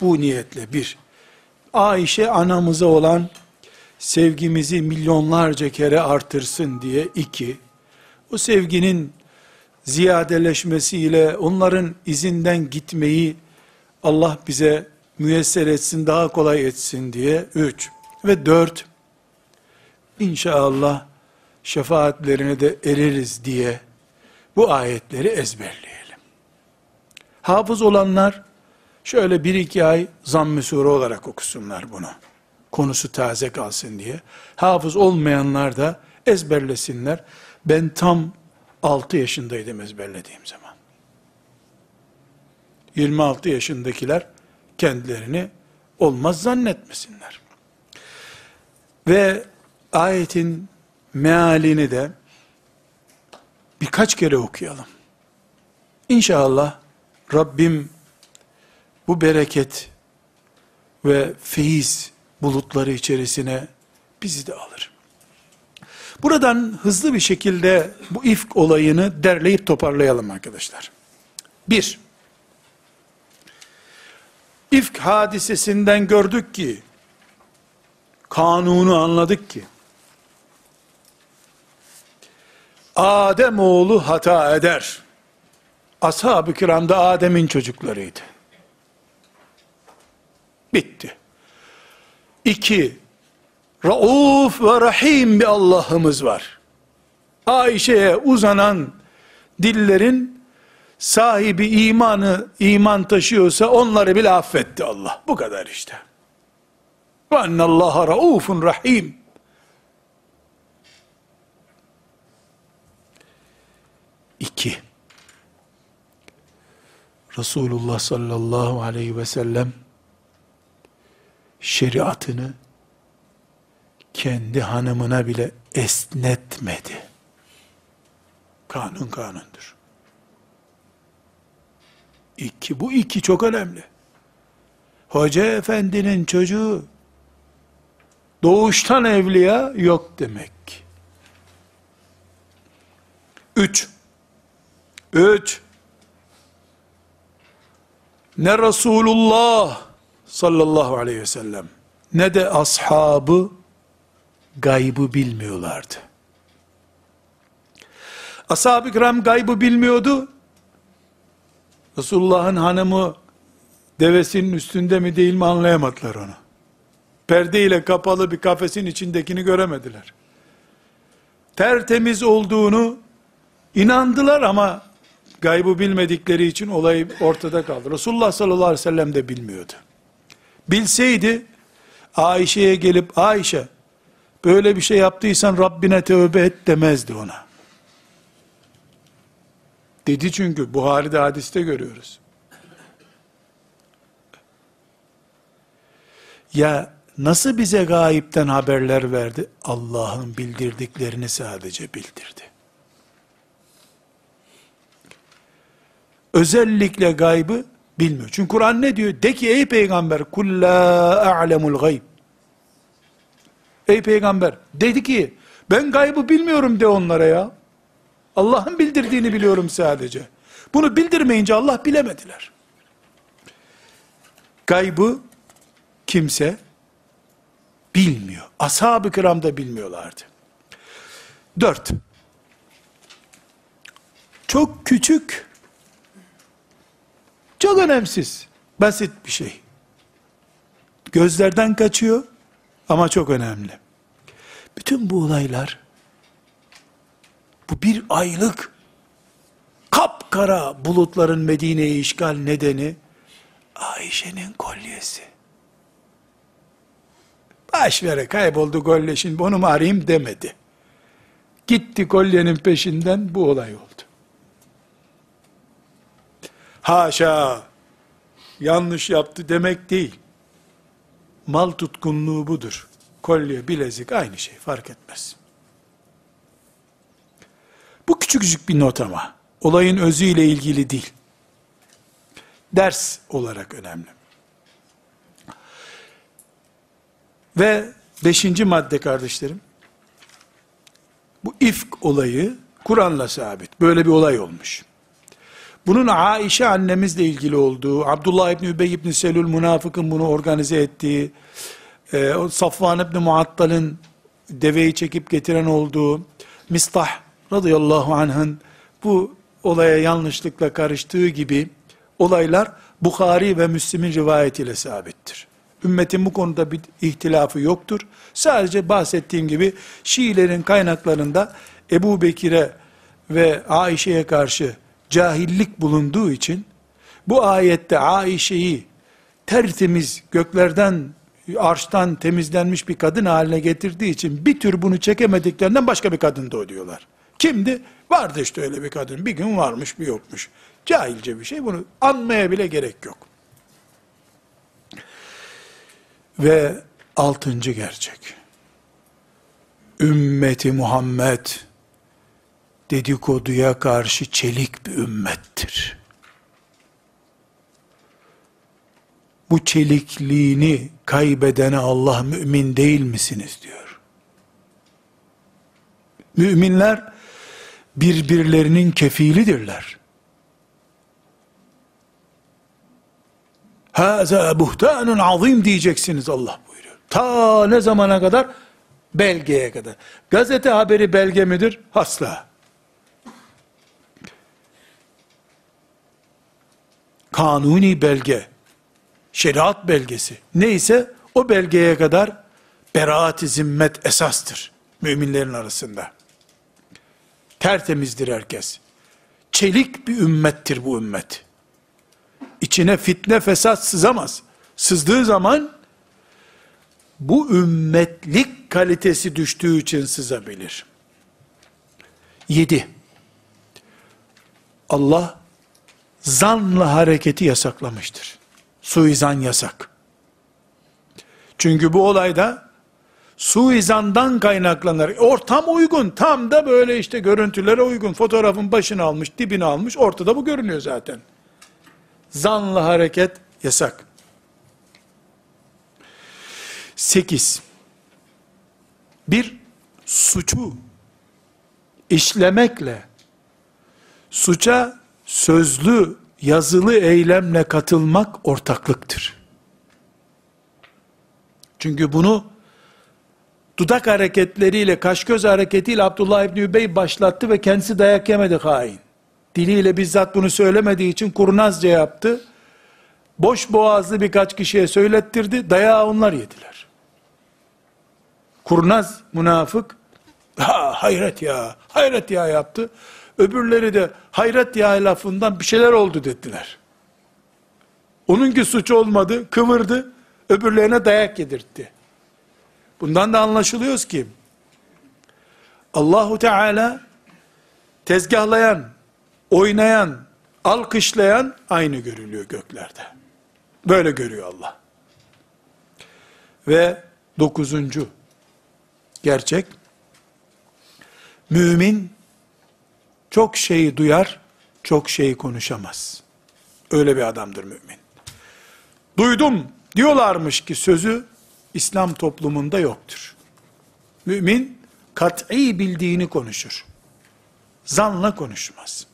Bu niyetle bir. Ayşe anamıza olan sevgimizi milyonlarca kere artırsın diye iki. O sevginin ziyadeleşmesiyle onların izinden gitmeyi Allah bize müyesser etsin, daha kolay etsin diye üç. Ve dört, inşallah şefaatlerine de ereriz diye bu ayetleri ezberleyelim. Hafız olanlar şöyle bir iki ay zamm-ı sure olarak okusunlar bunu. Konusu taze kalsın diye. Hafız olmayanlar da ezberlesinler. Ben tam 6 yaşındaydım ezberlediğim zaman. 26 yaşındakiler kendilerini olmaz zannetmesinler. Ve ayetin mealini de birkaç kere okuyalım. İnşallah Rabbim bu bereket ve feyiz bulutları içerisine bizi de alır. Buradan hızlı bir şekilde bu ifk olayını derleyip toparlayalım arkadaşlar. Bir, ifk hadisesinden gördük ki, kanunu anladık ki, Adem oğlu hata eder. Ashab-ı kiram da Adem'in çocuklarıydı. Bitti. İki, Rauf ve Rahim bir Allah'ımız var. Ayşe'ye uzanan dillerin sahibi imanı, iman taşıyorsa onları bile affetti Allah. Bu kadar işte. Ve ennallaha raufun rahim. İki. Resulullah sallallahu aleyhi ve sellem şeriatını kendi hanımına bile esnetmedi. Kanun kanundur. İki, bu iki çok önemli. Hoca efendinin çocuğu doğuştan evliya yok demek. Üç, üç, ne Resulullah sallallahu aleyhi ve sellem ne de ashabı gaybı bilmiyorlardı. Ashab-ı kiram gaybı bilmiyordu. Resulullah'ın hanımı devesinin üstünde mi değil mi anlayamadılar onu. Perde ile kapalı bir kafesin içindekini göremediler. Tertemiz olduğunu inandılar ama gaybı bilmedikleri için olay ortada kaldı. Resulullah sallallahu aleyhi ve sellem de bilmiyordu. Bilseydi Ayşe'ye gelip Ayşe böyle bir şey yaptıysan Rabbine tövbe et demezdi ona. Dedi çünkü Buhari'de hadiste görüyoruz. Ya nasıl bize gayipten haberler verdi? Allah'ın bildirdiklerini sadece bildirdi. Özellikle gaybı bilmiyor. Çünkü Kur'an ne diyor? De ki ey peygamber kul la a'lemul gayb. Ey peygamber dedi ki ben gaybı bilmiyorum de onlara ya. Allah'ın bildirdiğini biliyorum sadece. Bunu bildirmeyince Allah bilemediler. Gaybı kimse bilmiyor. Ashab-ı kiram da bilmiyorlardı. Dört. Çok küçük, çok önemsiz, basit bir şey. Gözlerden kaçıyor ama çok önemli. Bütün bu olaylar bu bir aylık kapkara bulutların Medine'yi işgal nedeni Ayşe'nin kolyesi. Baş vere kayboldu kolye şimdi onu mu arayayım demedi. Gitti kolyenin peşinden bu olay oldu. Haşa yanlış yaptı demek değil. Mal tutkunluğu budur. Kolye, bilezik aynı şey fark etmez. Bu küçücük bir not ama. Olayın özüyle ilgili değil. Ders olarak önemli. Ve beşinci madde kardeşlerim. Bu ifk olayı Kur'an'la sabit. Böyle bir olay olmuş. Bunun Aişe annemizle ilgili olduğu, Abdullah İbni Übey İbni Selül münafıkın bunu organize ettiği, e, Safvan İbni Muattal'ın deveyi çekip getiren olduğu, Mistah radıyallahu anh'ın bu olaya yanlışlıkla karıştığı gibi olaylar Bukhari ve Müslim'in rivayetiyle sabittir. Ümmetin bu konuda bir ihtilafı yoktur. Sadece bahsettiğim gibi Şiilerin kaynaklarında Ebu Bekir'e ve Aişe'ye karşı cahillik bulunduğu için bu ayette Aişe'yi tertemiz göklerden arştan temizlenmiş bir kadın haline getirdiği için bir tür bunu çekemediklerinden başka bir kadın da diyorlar. Kimdi? Vardı işte öyle bir kadın. Bir gün varmış bir yokmuş. Cahilce bir şey. Bunu anmaya bile gerek yok. Ve altıncı gerçek. ümmeti Muhammed dedikoduya karşı çelik bir ümmettir. Bu çelikliğini kaybedene Allah mümin değil misiniz diyor. Müminler birbirlerinin kefilidirler. Haza buhtanun azim diyeceksiniz Allah buyuruyor. Ta ne zamana kadar? Belgeye kadar. Gazete haberi belge midir? Asla. Kanuni belge, şeriat belgesi neyse o belgeye kadar beraat-i zimmet esastır müminlerin arasında. Tertemizdir herkes. Çelik bir ümmettir bu ümmet. İçine fitne fesat sızamaz. Sızdığı zaman bu ümmetlik kalitesi düştüğü için sızabilir. 7. Allah zanla hareketi yasaklamıştır. Suizan yasak. Çünkü bu olayda suizandan kaynaklanır. Ortam uygun, tam da böyle işte görüntülere uygun. Fotoğrafın başını almış, dibini almış, ortada bu görünüyor zaten. Zanlı hareket yasak. 8. Bir suçu işlemekle suça sözlü, yazılı eylemle katılmak ortaklıktır. Çünkü bunu dudak hareketleriyle, kaş göz hareketiyle Abdullah İbni Übey başlattı ve kendisi dayak yemedi hain. Diliyle bizzat bunu söylemediği için kurnazca yaptı. Boş boğazlı birkaç kişiye söylettirdi, dayağı onlar yediler. Kurnaz, münafık, ha, hayret ya, hayret ya yaptı. Öbürleri de hayret ya lafından bir şeyler oldu dediler. Onunki suç olmadı, kıvırdı, öbürlerine dayak yedirtti. Bundan da anlaşılıyoruz ki, Allahu Teala tezgahlayan, oynayan, alkışlayan aynı görülüyor göklerde. Böyle görüyor Allah. Ve dokuzuncu gerçek, mümin çok şeyi duyar, çok şeyi konuşamaz. Öyle bir adamdır mümin. Duydum diyorlarmış ki sözü İslam toplumunda yoktur. Mümin kat'i bildiğini konuşur. Zanla konuşmaz.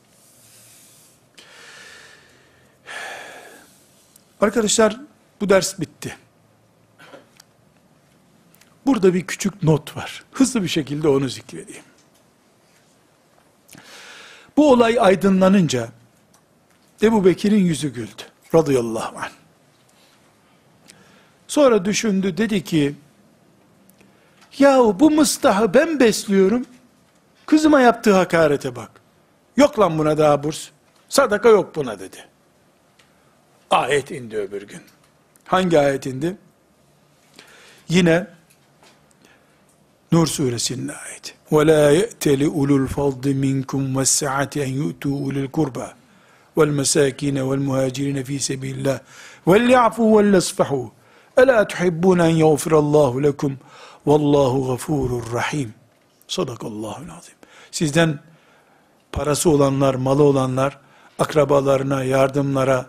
Arkadaşlar bu ders bitti. Burada bir küçük not var. Hızlı bir şekilde onu zikredeyim. Bu olay aydınlanınca Ebu Bekir'in yüzü güldü. Radıyallahu anh. Sonra düşündü dedi ki yahu bu mıstahı ben besliyorum kızıma yaptığı hakarete bak. Yok lan buna daha burs. Sadaka yok buna dedi. Ayet indi öbür gün. Hangi ayet indi? Yine Nur suresinin ayeti. وَلَا يَأْتَلِ اُلُوا الْفَضِّ مِنْكُمْ وَالسَّعَةِ اَنْ يُؤْتُوا اُلِي الْقُرْبَى وَالْمَسَاكِينَ وَالْمُهَاجِرِينَ ف۪ي سَبِيلِ اللّٰهِ وَلْيَعْفُوا وَلْيَصْفَحُوا أَلَا تُحِبُّونَ اَنْ يَغْفِرَ اللّٰهُ لَكُمْ وَاللّٰهُ غَفُورٌ رَحِيمٌ Sadakallahu azim. Sizden parası olanlar, malı olanlar, akrabalarına, yardımlara,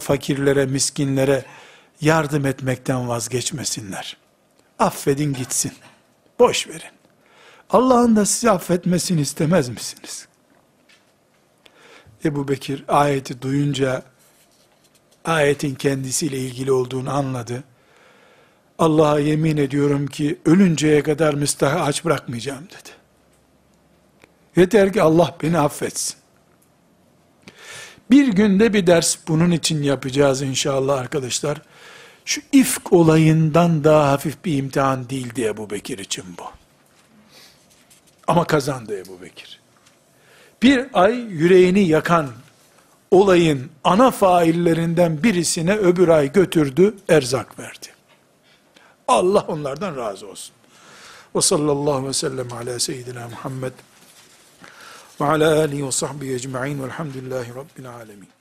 fakirlere, miskinlere yardım etmekten vazgeçmesinler. Affedin gitsin. Boş verin. Allah'ın da sizi affetmesini istemez misiniz? Ebu Bekir ayeti duyunca ayetin kendisiyle ilgili olduğunu anladı. Allah'a yemin ediyorum ki ölünceye kadar müstahı aç bırakmayacağım dedi. Yeter ki Allah beni affetsin. Bir günde bir ders bunun için yapacağız inşallah arkadaşlar. Şu ifk olayından daha hafif bir imtihan değildi Ebu Bekir için bu. Ama kazandı Ebu Bekir. Bir ay yüreğini yakan olayın ana faillerinden birisine öbür ay götürdü, erzak verdi. Allah onlardan razı olsun. Ve sallallahu ve sellem ala seyyidina Muhammed ve ala alihi ve sahbihi ecma'in velhamdülillahi rabbil alemin.